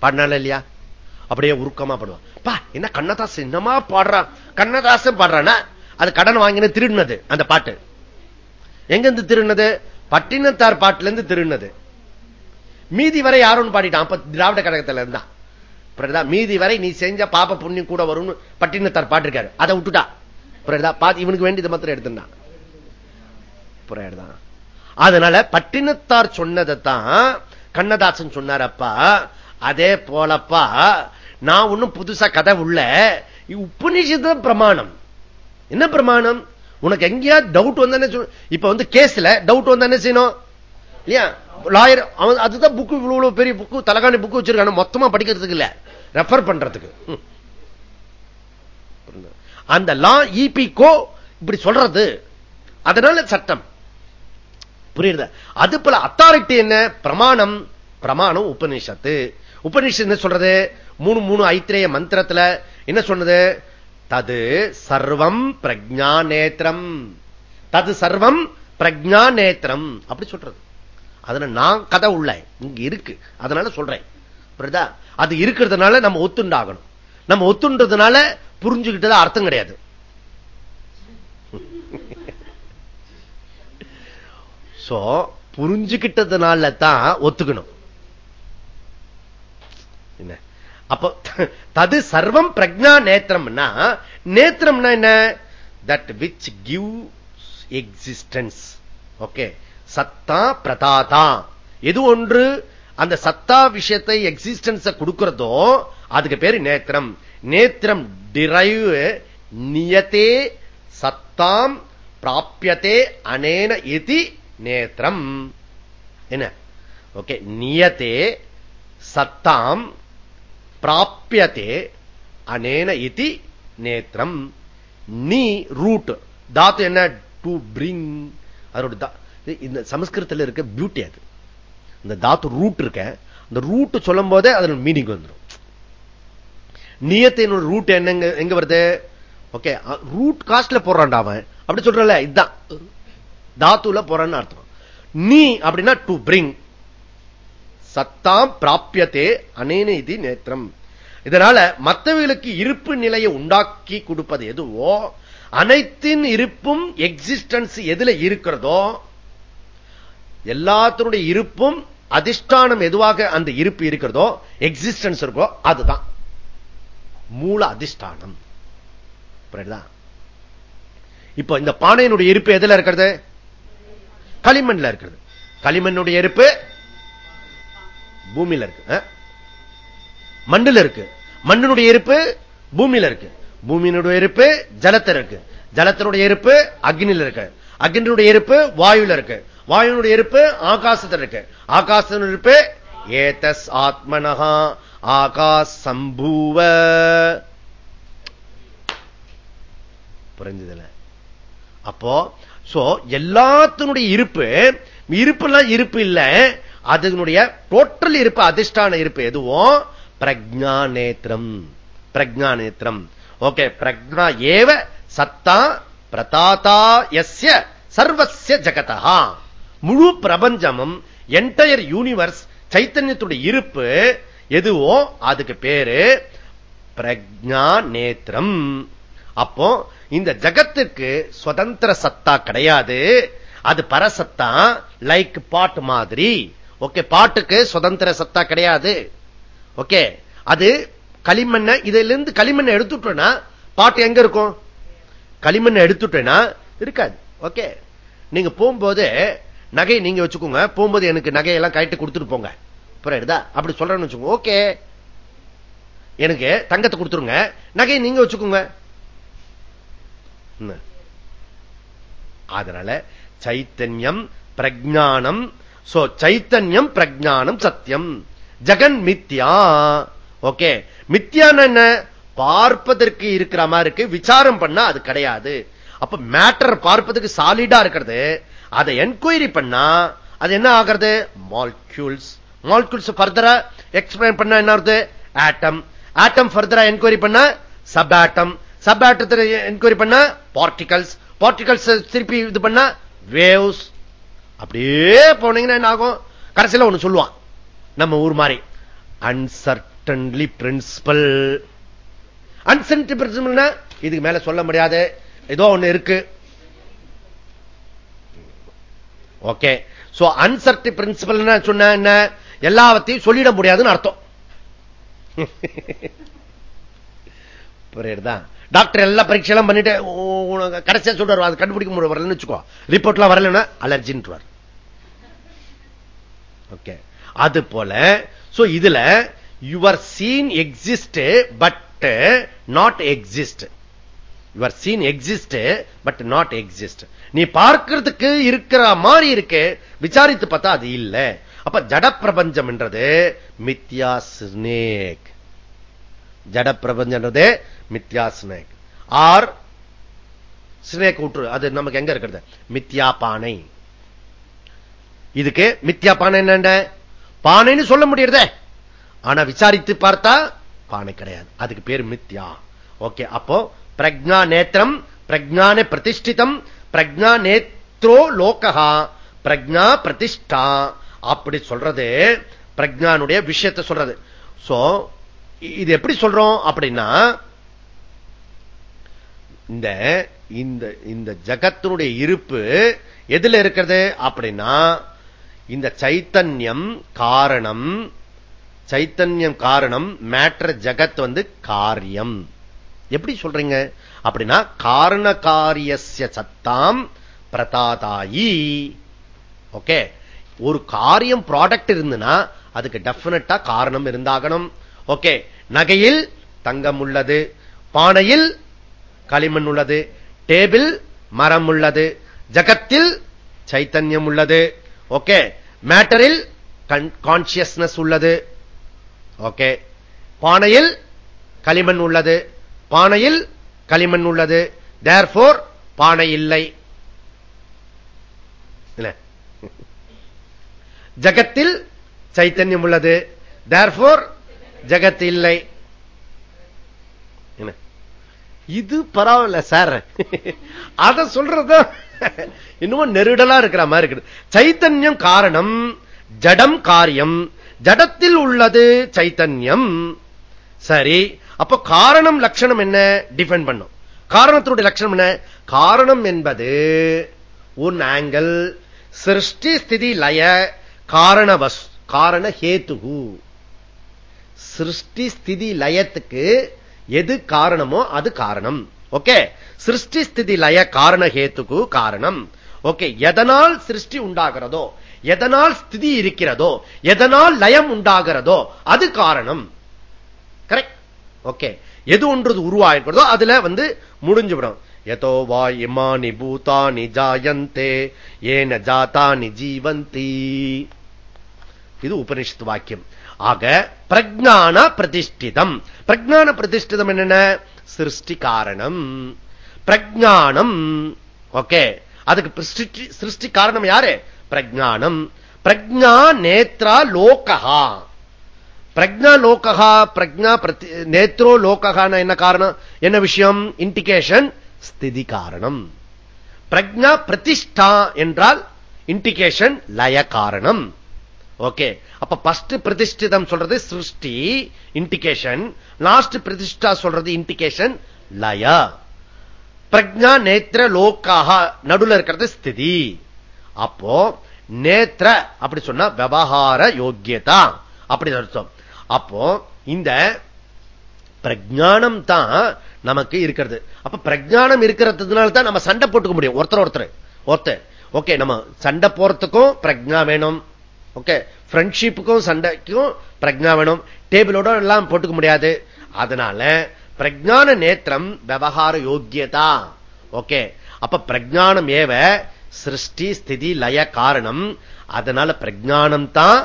பாடினால இல்லையா? அப்படியே உருக்கமா பாடுவான். பா என்ன கண்ணதாசன் என்னமா பாடுறான்? கண்ணதாசன் பாடுறானா? அது கடன் வாங்கின திருடினது அந்த பாட்டு. எங்க இருந்து திருடினது? பட்டினத்தார் பாட்டுல இருந்து திருடினது. மீதி வரை யாரும் பாடிட்டான். அப்ப திராவிட கழகத்துல இருந்தா மீதி வரை நீ செஞ்ச பாப்ப புண்ணியம் கூட வரும்னு பட்டினத்தார் பாட்டிருக்காரு அதை விட்டுட்டா. பாத்து இவனுக்கு வேண்டியது மாத்திரம் எடுத்துட்டான் அதனால பட்டினத்தார் சொன்னதைத்தான் கண்ணதாசன் சொன்னார் அப்பா அதே போலப்பா நான் ஒன்னும் புதுசா கதை உள்ள உபநிஷத்து பிரமாணம். என்ன பிரமாணம்? உனக்கு எங்கேயா டவுட் வந்தானே இப்ப வந்து கேஸ்ல டவுட் வந்தானே செய்யணும். இல்லையா? லாயர் அவன் அதுதான் புக்கு இவ்வளவு பெரிய புக்கு தலகாணி புக்கு வச்சிருக்கான மொத்தமா படிக்கிறதுக்கு இல்ல. ரெஃபர் பண்றதுக்கு. அந்த லா இபிகோ இப்படி சொல்றது. அதனால சட்டம். புரியுது அது போல அத்தாரிட்டி என்ன? பிரமாணம். பிரமாணம் உபநிஷத்து. உபநிஷத்து என்ன சொல்றது? மூணு மூணு ஐத்திரேய மந்திரத்துல என்ன சொன்னது? தது சர்வம் பிரஜா நேத்திரம். தது சர்வம் பிரஜா நேத்திரம். அப்படி சொல்றது. அதுல நான் கதை உள்ள. இங்க இருக்கு. அதனால சொல்றேன். அது இருக்கிறதுனால நம்ம ஒத்துண்டாகணும். நம்ம ஒத்துன்றதுனால புரிஞ்சுக்கிட்டது அர்த்தம் கிடையாது. சோ புரிஞ்சுக்கிட்டதுனால தான் ஒத்துக்கணும். என்ன? அப்போ தது சர்வம் பிரஜா நேத்திரம்னா நேத்திரம்னா என்ன? That which give existence okay சத்தா பிரதாதா. எது ஒன்று? அந்த சத்தா விஷயத்தை எக்ஸிஸ்டன்ஸ் கொடுக்கிறதோ அதுக்கு பேரு நேத்திரம். நேத்திரம் டிரைவ் நியத்தே சத்தாம் பிராபியத்தே அனேன இது நேத்திரம். என்ன? ஓகே நியத்தே சத்தாம் பிராபியத்தே அனேன இது நேத்திரம். நீ ரூட். தாத்து என்ன? டு பிரிங் அதோட இந்த சமஸ்கிருதத்தில் இருக்க பியூட்டி அது. இந்த தாத்து ரூட் இருக்க இந்த ரூட் சொல்லும் போதே அதோட மீனிங் வந்துடும் நியத்தின் ரூட் என்னங்க எங்க வருது? ஓகே ரூட் காஸ்ட்ல போறான்டா அவன். அப்படி சொல்றல இதுதான் தாத்துல போறான்னு அர்த்தம். நீ அப்படின்னா டு பிரிங் சத்தாம் பிராபியத்தே அனேன இது நேத்திரம். இதனால மற்றவர்களுக்கு இருப்பு நிலையை உண்டாக்கி கொடுப்பது எதுவோ அனைத்தின் இருப்பும் எக்ஸிஸ்டன்ஸ் எதுல இருக்கிறதோ எல்லாத்தினுடைய இருப்பும் அதிஷ்டானம் எதுவாக அந்த இருப்பு இருக்கிறதோ எக்ஸிஸ்டன்ஸ் இருக்கோ அதுதான். மூல அதிஷ்டானம். இப்ப இந்த பானையினுடைய இருப்பு எதுல இருக்கிறது? களிமண்ல இருக்கிறது. களிமண்ணுடைய இருப்பு பூமியில இருக்கு. மண்ணில் இருக்கு. மண்ணினுடைய இருப்பு பூமியில இருக்கு. பூமியினுடைய இருப்பு ஜலத்தில் இருக்கு. ஜலத்தினுடைய இருப்பு அக்னியில் இருக்கு. அக்னியுடைய இருப்பு வாயுல இருக்கு. வாயுனுடைய இருப்பு ஆகாசத்தில் இருக்கு. ஆகாசத்தின் இருப்பு ஏதஸ் ஆத்மனகா ஆகாஷ் சம்பூவ புரிஞ்சதுல? அப்போ சோ எல்லாத்தினுடைய இருப்பு இருப்புலாம் இருப்பு இல்ல அதனுடைய டோட்டல் இருப்பு அதிர்ஷ்டான இருப்பு எதுவும்? பிரஜா நேத்திரம். பிரஜா நேத்திரம். ஓகே பிரஜா ஏவ சத்தா பிரதாதா எஸ்ய சர்வசிய ஜகதா முழு பிரபஞ்சமும் என்டையர் யூனிவர்ஸ் சைத்தன்யத்துடைய இருப்பு எதுவோ அதுக்கு பேரு பிரஜா நேத்திரம். அப்போ இந்த ஜகத்துக்கு சுதந்திர சத்தா கிடையாது. அது பரசத்தா லைக் பாட்டு மாதிரி. ஓகே பாட்டுக்கு சுதந்திர சத்தா கிடையாது. ஓகே அது களிமண்ண இதுல இருந்து களிமண்ணை எடுத்துட்டோம்னா பாட்டு எங்க இருக்கும்? களிமண்ணை எடுத்துட்டேன்னா இருக்காது. ஓகே நீங்க போகும்போது நகை நீங்க வச்சுக்கோங்க. போகும்போது எனக்கு நகையெல்லாம் கைட்டு கொடுத்துட்டு போங்க. புரியுதா? அப்படி சொல்றேன்னு வச்சுக்கோங்க. ஓகே. எனக்கு தங்கத்தை கொடுத்துருங்க. நகையை நீங்க வச்சுக்கோங்க. அதனால சைத்தன்யம் பிரஜானம் சோ சைத்தன்யம் பிரஜானம் சத்தியம். ஜெகன் மித்யா. ஓகே. மித்யான என்ன? பார்ப்பதற்கு இருக்கிற மாதிரி இருக்கு. விசாரம் பண்ணா அது கிடையாது. அப்ப மேட்டர் பார்ப்பதற்கு சாலிடா இருக்கிறது. அதை என்கொயரி பண்ணா அது என்ன ஆகிறது? மால்கியூல்ஸ் மால்கியூல்ஸ் ஃபர்தரா எக்ஸ்பிளைன் பண்ண என்ன வருது? ஆட்டம் ஆட்டம் ஃபர்தரா என்கொயரி பண்ண சப் ஆட்டம் சப் ஆட்டத்தை என்கொயரி பண்ண பார்ட்டிகல்ஸ் பார்ட்டிகல்ஸ் திருப்பி இது பண்ண வேவ்ஸ் அப்படியே போனீங்கன்னா என்ன ஆகும்? கடைசியில் ஒண்ணு சொல்லுவான். நம்ம ஊர் மாதிரி. அன்சர்டன்லி பிரின்சிபல் அன்சர்டி பிரின்சிபல் இதுக்கு மேல சொல்ல முடியாது. ஏதோ ஒண்ணு இருக்கு. ஓகே சோ அன்சர்டி பிரின்சிபல் சொன்ன என்ன? எல்லாவற்றையும் சொல்லிட முடியாதுன்னு அர்த்தம். புரியுதா? டாக்டர் எல்லா பரீட்சையெல்லாம் பண்ணிட்டு கடைசியா சொல்றாரு அது கண்டுபிடிக்க முடியும் வரலன்னு வச்சுக்கோ. ரிப்போர்ட் எல்லாம் வரலன்னா அலர்ஜின்றார் ஓகே அது போல சோ இதுல your seen exist but not exist your seen exist but not exist நீ பார்க்கிறதுக்கு இருக்கிற மாதிரி இருக்கு விசாரித்து பார்த்தா அது இல்ல. அப்ப ஜட பிரபஞ்சம் என்றது மித்யா ஸ்னேக் ஜட மித்யா ஸ்னேக் ஆர் ஸ்னேக் விட்டுரு அது நமக்கு எங்க இருக்கிறது? மித்யா பானை. இதுக்கு மித்யா பானை என்ன பானைன்னு சொல்ல முடியறதே. ஆனா விசாரித்து பார்த்தா பானை கிடையாது. அதுக்கு பேர் மித்யா. ஓகே அப்போ பிரஜா நேத்திரம் பிரஜான பிரதிஷ்டிதம் பிரஜா நேத்ரோ லோகா பிரஜா பிரதிஷ்டா. அப்படி சொல்றது பிரஜானுடைய விஷயத்தை சொல்றது. சோ இது எப்படி சொல்றோம் அப்படின்னா இந்த இந்த இந்த ஜகத்தினுடைய இருப்பு எதுல இருக்கிறது அப்படின்னா இந்த சைத்தன்யம் காரணம் சைத்தன்யம் காரணம் மேட்ர ஜகத் வந்து காரியம். எப்படி சொல்றீங்க? அப்படின்னா காரண காரிய சத்தாம் பிரதாதாயி. ஓகே? ஒரு காரியம் ப்ராடக்ட் இருந்துன்னா அதுக்கு டெபினட்டா காரணம் இருந்தாகணும். ஓகே? நகையில் தங்கம் உள்ளது. பானையில் களிமண் உள்ளது. டேபிள் மரம் உள்ளது. ஜகத்தில் சைத்தன்யம் உள்ளது. ஓகே? மேட்டரில் கான்சியஸ்னஸ் உள்ளது. ஓகே? பானையில் களிமண் உள்ளது. பானையில் களிமண் உள்ளது. தேர்ஃபோர் பானை இல்லை. ஜகத்தில் சைத்தன்யம் உள்ளது. தேர்ஃபோர் ஜகத் இல்லை. இது பரவாயில்ல சார் அத சொல்றது இன்னும் நெருடலா இருக்கிற மாதிரி இருக்குது. சைத்தன்யம் காரணம் ஜடம் காரியம். ஜடத்தில் உள்ளது சைத்தன்யம். சரி அப்ப காரணம் லட்சணம் என்ன? டிஃபெண்ட் பண்ணும். காரணத்தினுடைய லட்சணம் என்ன? காரணம் என்பது உன் ஆங்கிள் சிருஷ்டி ஸ்திதி லய காரணவஸ் காரண ஹேத்துகு. சிருஷ்டி ஸ்திதி லயத்துக்கு எது காரணமோ அது காரணம். ஓகே? சிருஷ்டி ஸ்திதி லய காரண ஹேத்துக்கு காரணம். ஓகே? எதனால் சிருஷ்டி உண்டாகிறதோ எதனால் ஸ்திதி இருக்கிறதோ எதனால் லயம் உண்டாகிறதோ அது காரணம். ஓகே. எது ஒன்றது உருவாயிருக்கிறதோ அதுல வந்து முடிஞ்சுவிடும். எதோ வா இமானி பூதானி ஜாயந்தே ஏன ஜாத்தானி ஜீவந்தி. இது உபனிஷத்து வாக்கியம். ஆக பிரஜான பிரதிஷ்டிதம். பிரஜான பிரதிஷ்டிதம் என்னென்ன? சிருஷ்டி காரணம். பிரஜானம் ஓகே. அதுக்கு சிருஷ்டி காரணம் யாரு? பிரஜானம் பிரஜா நேத்ரா லோகா பிரஜா லோகா பிரஜா நேத்ரோ லோககான என்ன காரணம்? என்ன விஷயம்? இண்டிகேஷன் ஸ்திதி காரணம். பிரஜா பிரதிஷ்டா என்றால் இண்டிகேஷன் லய காரணம். ஓகே அப்ப பஸ்ட் பிரதிஷ்டிதம் சொல்றது சிருஷ்டி இண்டிகேஷன் லாஸ்ட் பிரதிஷ்டா சொல்றது இண்டிகேஷன் லய. பிரஜா நேத்திர லோக்காக நடுல இருக்கிறது ஸ்திதி. அப்போ நேத்திர அப்படி சொன்னா விவகார யோக்கியதா? அப்படி அர்த்தம். அப்போ இந்த பிரஜானம் தான் நமக்கு இருக்கிறது. அப்ப பிரஜானம் இருக்கிறதுனால தான் நம்ம சண்டை போட்டுக்க முடியும். ஒருத்தர் ஒருத்தர். ஒருத்தர். ஓகே நம்ம சண்டை போறதுக்கும் பிரஜா வேணும். ஓகே ஃப்ரெண்ட்ஷிப்புக்கும் சண்டைக்கும் பிரஜா வேணும். டேபிளோட எல்லாம் போட்டுக்க முடியாது. அதனால பிரஜான நேத்திரம் விவகார யோக்கியதா. ஓகே அப்ப பிரஜானம் ஏவ சிருஷ்டி ஸ்திதி லய காரணம். அதனால பிரஜானம் தான்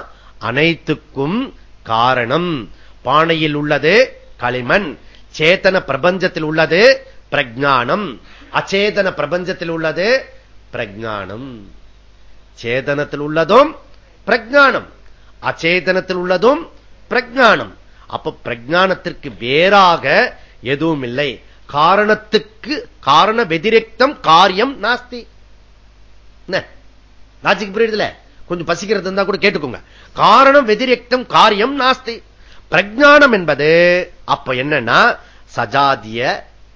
அனைத்துக்கும் காரணம் பானையில் உள்ளது களிமண் சேத்தன பிரபஞ்சத்தில் உள்ளது பிரஜானம் அச்சேதன பிரபஞ்சத்தில் உள்ளது பிரஜானம் சேதனத்தில் உள்ளதும் பிரஜானம் அச்சேதனத்தில் உள்ளதும் பிரஜானம் அப்ப பிரஜானத்திற்கு வேறாக எதுவும் இல்லை காரணத்துக்கு காரண வெதிரக்தம் காரியம் நாஸ்தி. லாஜிக் புரியுதுல? கொஞ்சம் பசிக்கிறது இருந்தா கூட கேட்டுக்கோங்க. காரணம் வெதிரக்தம் காரியம் நாஸ்தி. பிரஜானம் என்பது அப்ப என்னன்னா சஜாதிய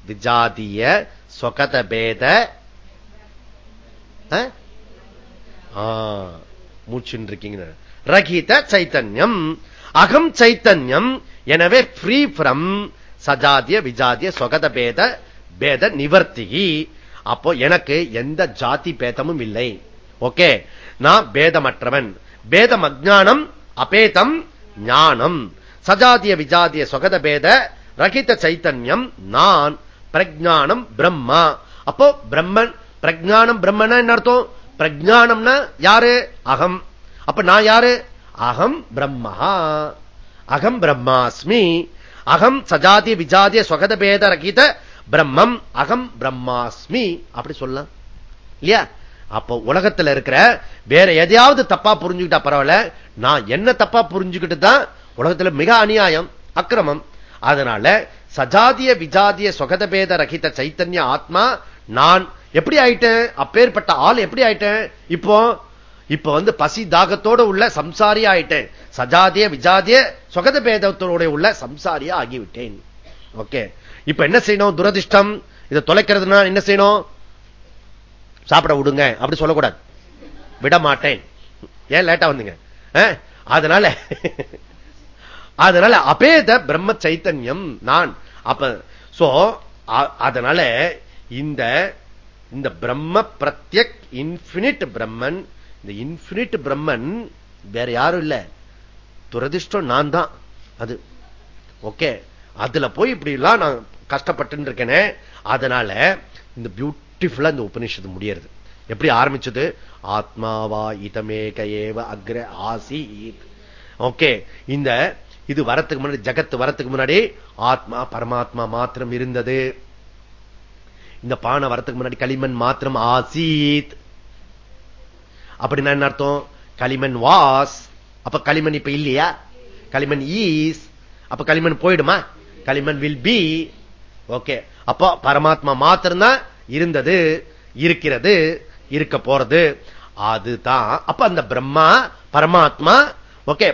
விஜாதிய சொகத பேத மூச்சுன்னு இருக்கீங்க ரகித சைத்தன்யம் அகம் சைத்தன்யம் எனவே ஃப்ரீ ஃப்ரம் சஜாதிய விஜாதிய சொகத பேத பேத நிவர்த்தி அப்போ எனக்கு எந்த ஜாதி பேதமும் இல்லை. ஓகே? நான் பேதமற்றவன். பேதம் அஜானம் அபேதம் ஞானம். சஜாதிய விஜாதிய சொகத பேத ரகித சைத்தன்யம் நான் பிரஜானம் பிரம்மா. அப்போ பிரம்மன் பிரஜானம் பிரம்மன்னா என்ன அர்த்தம்? பிரஜானம்னா யாரு? அகம். அப்ப நான் யாரு? அகம் பிரம்மா. அகம் பிரம்மாஸ்மி. அகம் சஜாதி விஜாதிய சொகத பேத ரகித பிரம்மம். அகம் பிரம்மாஸ்மி. அப்படி சொல்லலாம். இல்லையா? அப்போ உலகத்தில் இருக்கிற வேற எதையாவது தப்பா புரிஞ்சுக்கிட்டா பரவாயில்ல. நான் என்ன தப்பா புரிஞ்சுக்கிட்டு தான் உலகத்துல மிக அநியாயம் அக்கிரமம். அதனால சஜாதிய விஜாதிய சொகதபேத ரகித சைத்தன்ய ஆத்மா நான் எப்படி ஆயிட்டேன்? அப்பேற்பட்ட ஆள் எப்படி ஆயிட்டேன்? இப்போ இப்ப வந்து பசி தாகத்தோட உள்ள சம்சாரி ஆயிட்டேன். சஜாதிய விஜாதிய சொகத பேதத்தோட உள்ள சம்சாரியா ஆகிவிட்டேன். ஓகே. இப்ப என்ன செய்யணும்? துரதிஷ்டம் இதை தொலைக்கிறதுனா என்ன செய்யணும்? சாப்பிட விடுங்க அப்படி சொல்லக்கூடாது. விட மாட்டேன் ஏன் லேட்டா வந்தீங்க? அதனால அதனால அபேத பிரம்ம சைத்தன்யம் நான். அப்ப சோ அதனால இந்த இந்த பிரம்ம பிரத்யக் இன்பினிட் பிரம்மன் இந்த இன்பினிட் பிரம்மன் வேற யாரும் இல்ல. துரதிஷ்டம் நான் தான். அது ஓகே அதுல போய் இப்படி எல்லாம் நான் கஷ்டப்பட்டு இருக்கேனே. அதனால இந்த பியூட்டிஃபுல்லா இந்த உபநிஷத்து முடியறது. எப்படி ஆரம்பிச்சது? ஆத்மாவா இதமேக ஏவ அக்ர ஆசி ஓகே இந்த இது வரத்துக்கு முன்னாடி ஜகத்து வரத்துக்கு முன்னாடி ஆத்மா பரமாத்மா மாத்திரம் இருந்தது. இந்த பானை வரத்துக்கு முன்னாடி களிமண் மாத்திரம் ஆசீத். அப்படின்னா என்ன அர்த்தம்? களிமண் வாஸ். அப்ப களிமண் இப்ப இல்லையா? களிமண் ஈஸ். அப்ப களிமண் போயிடுமா? களிமண் வில் பி. ஓகே அப்போ பரமாத்மா மாத்திரம்தான் இருந்தது இருக்கிறது இருக்க போறது. அதுதான். அப்ப அந்த பிரம்மா பரமாத்மா ஓகே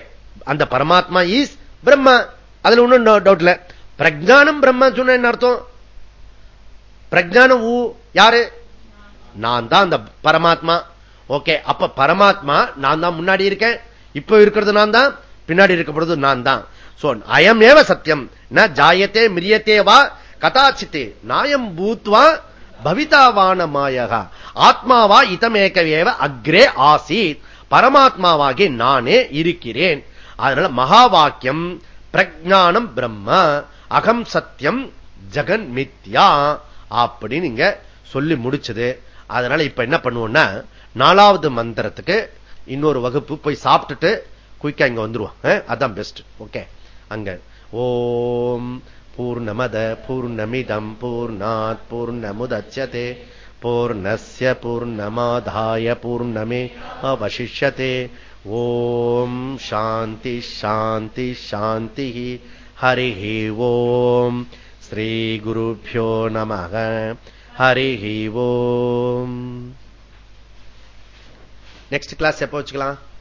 அந்த பரமாத்மா இஸ் பிரம்மா. அதுல ஒண்ணும் டவுட்ல பிரஜானம் பிரம்மா சொன்ன என்ன அர்த்தம்? பிரஜானம் ஊ யாரு? நான் தான் அந்த பரமாத்மா. ஓகே அப்ப பரமாத்மா நான் தான் முன்னாடி இருக்கேன். இப்ப இருக்கிறது நான் தான் பின்னாடி இருக்கப்படுறது நான் தான். சோ அயம் ஏவ சத்தியம். ந ஜாயத்தே மிரியத்தே வா கதாச்சித்து. நாயம் பூத்வா பவிதாவான மாயகா. ஆத்மாவா இதமேக்கவேவ அக்ரே ஆசீத். பரமாத்மாவாகி நானே இருக்கிறேன். அதனால மகா வாக்கியம் பிரஜானம் பிரம்ம அகம் சத்தியம் ஜெகன் மித்யா அப்படின்னு இங்க சொல்லி முடிச்சது. அதனால இப்ப என்ன பண்ணுவோம்னா நாலாவது மந்திரத்துக்கு இன்னொரு வகுப்பு போய் சாப்பிட்டுட்டு குயிக்கா இங்க வந்துருவோம். அதான் பெஸ்ட் ஓகே அங்க. ஓம் पूर्णमद, पूर्णमिदं, पूर्णात् पूर्णमुदच्यते, पूर्णस्य पूर्णमाधाय पूर्णमे अवशिष्यते। ॐ शान्ति शान्ति, शान्तिः। हरिः ॐ। श्रीगुरुभ्यो नमः। हरिः ॐ। நெக்ஸ்ட் கிளாஸ் எப்போ வச்சுக்கலாம்?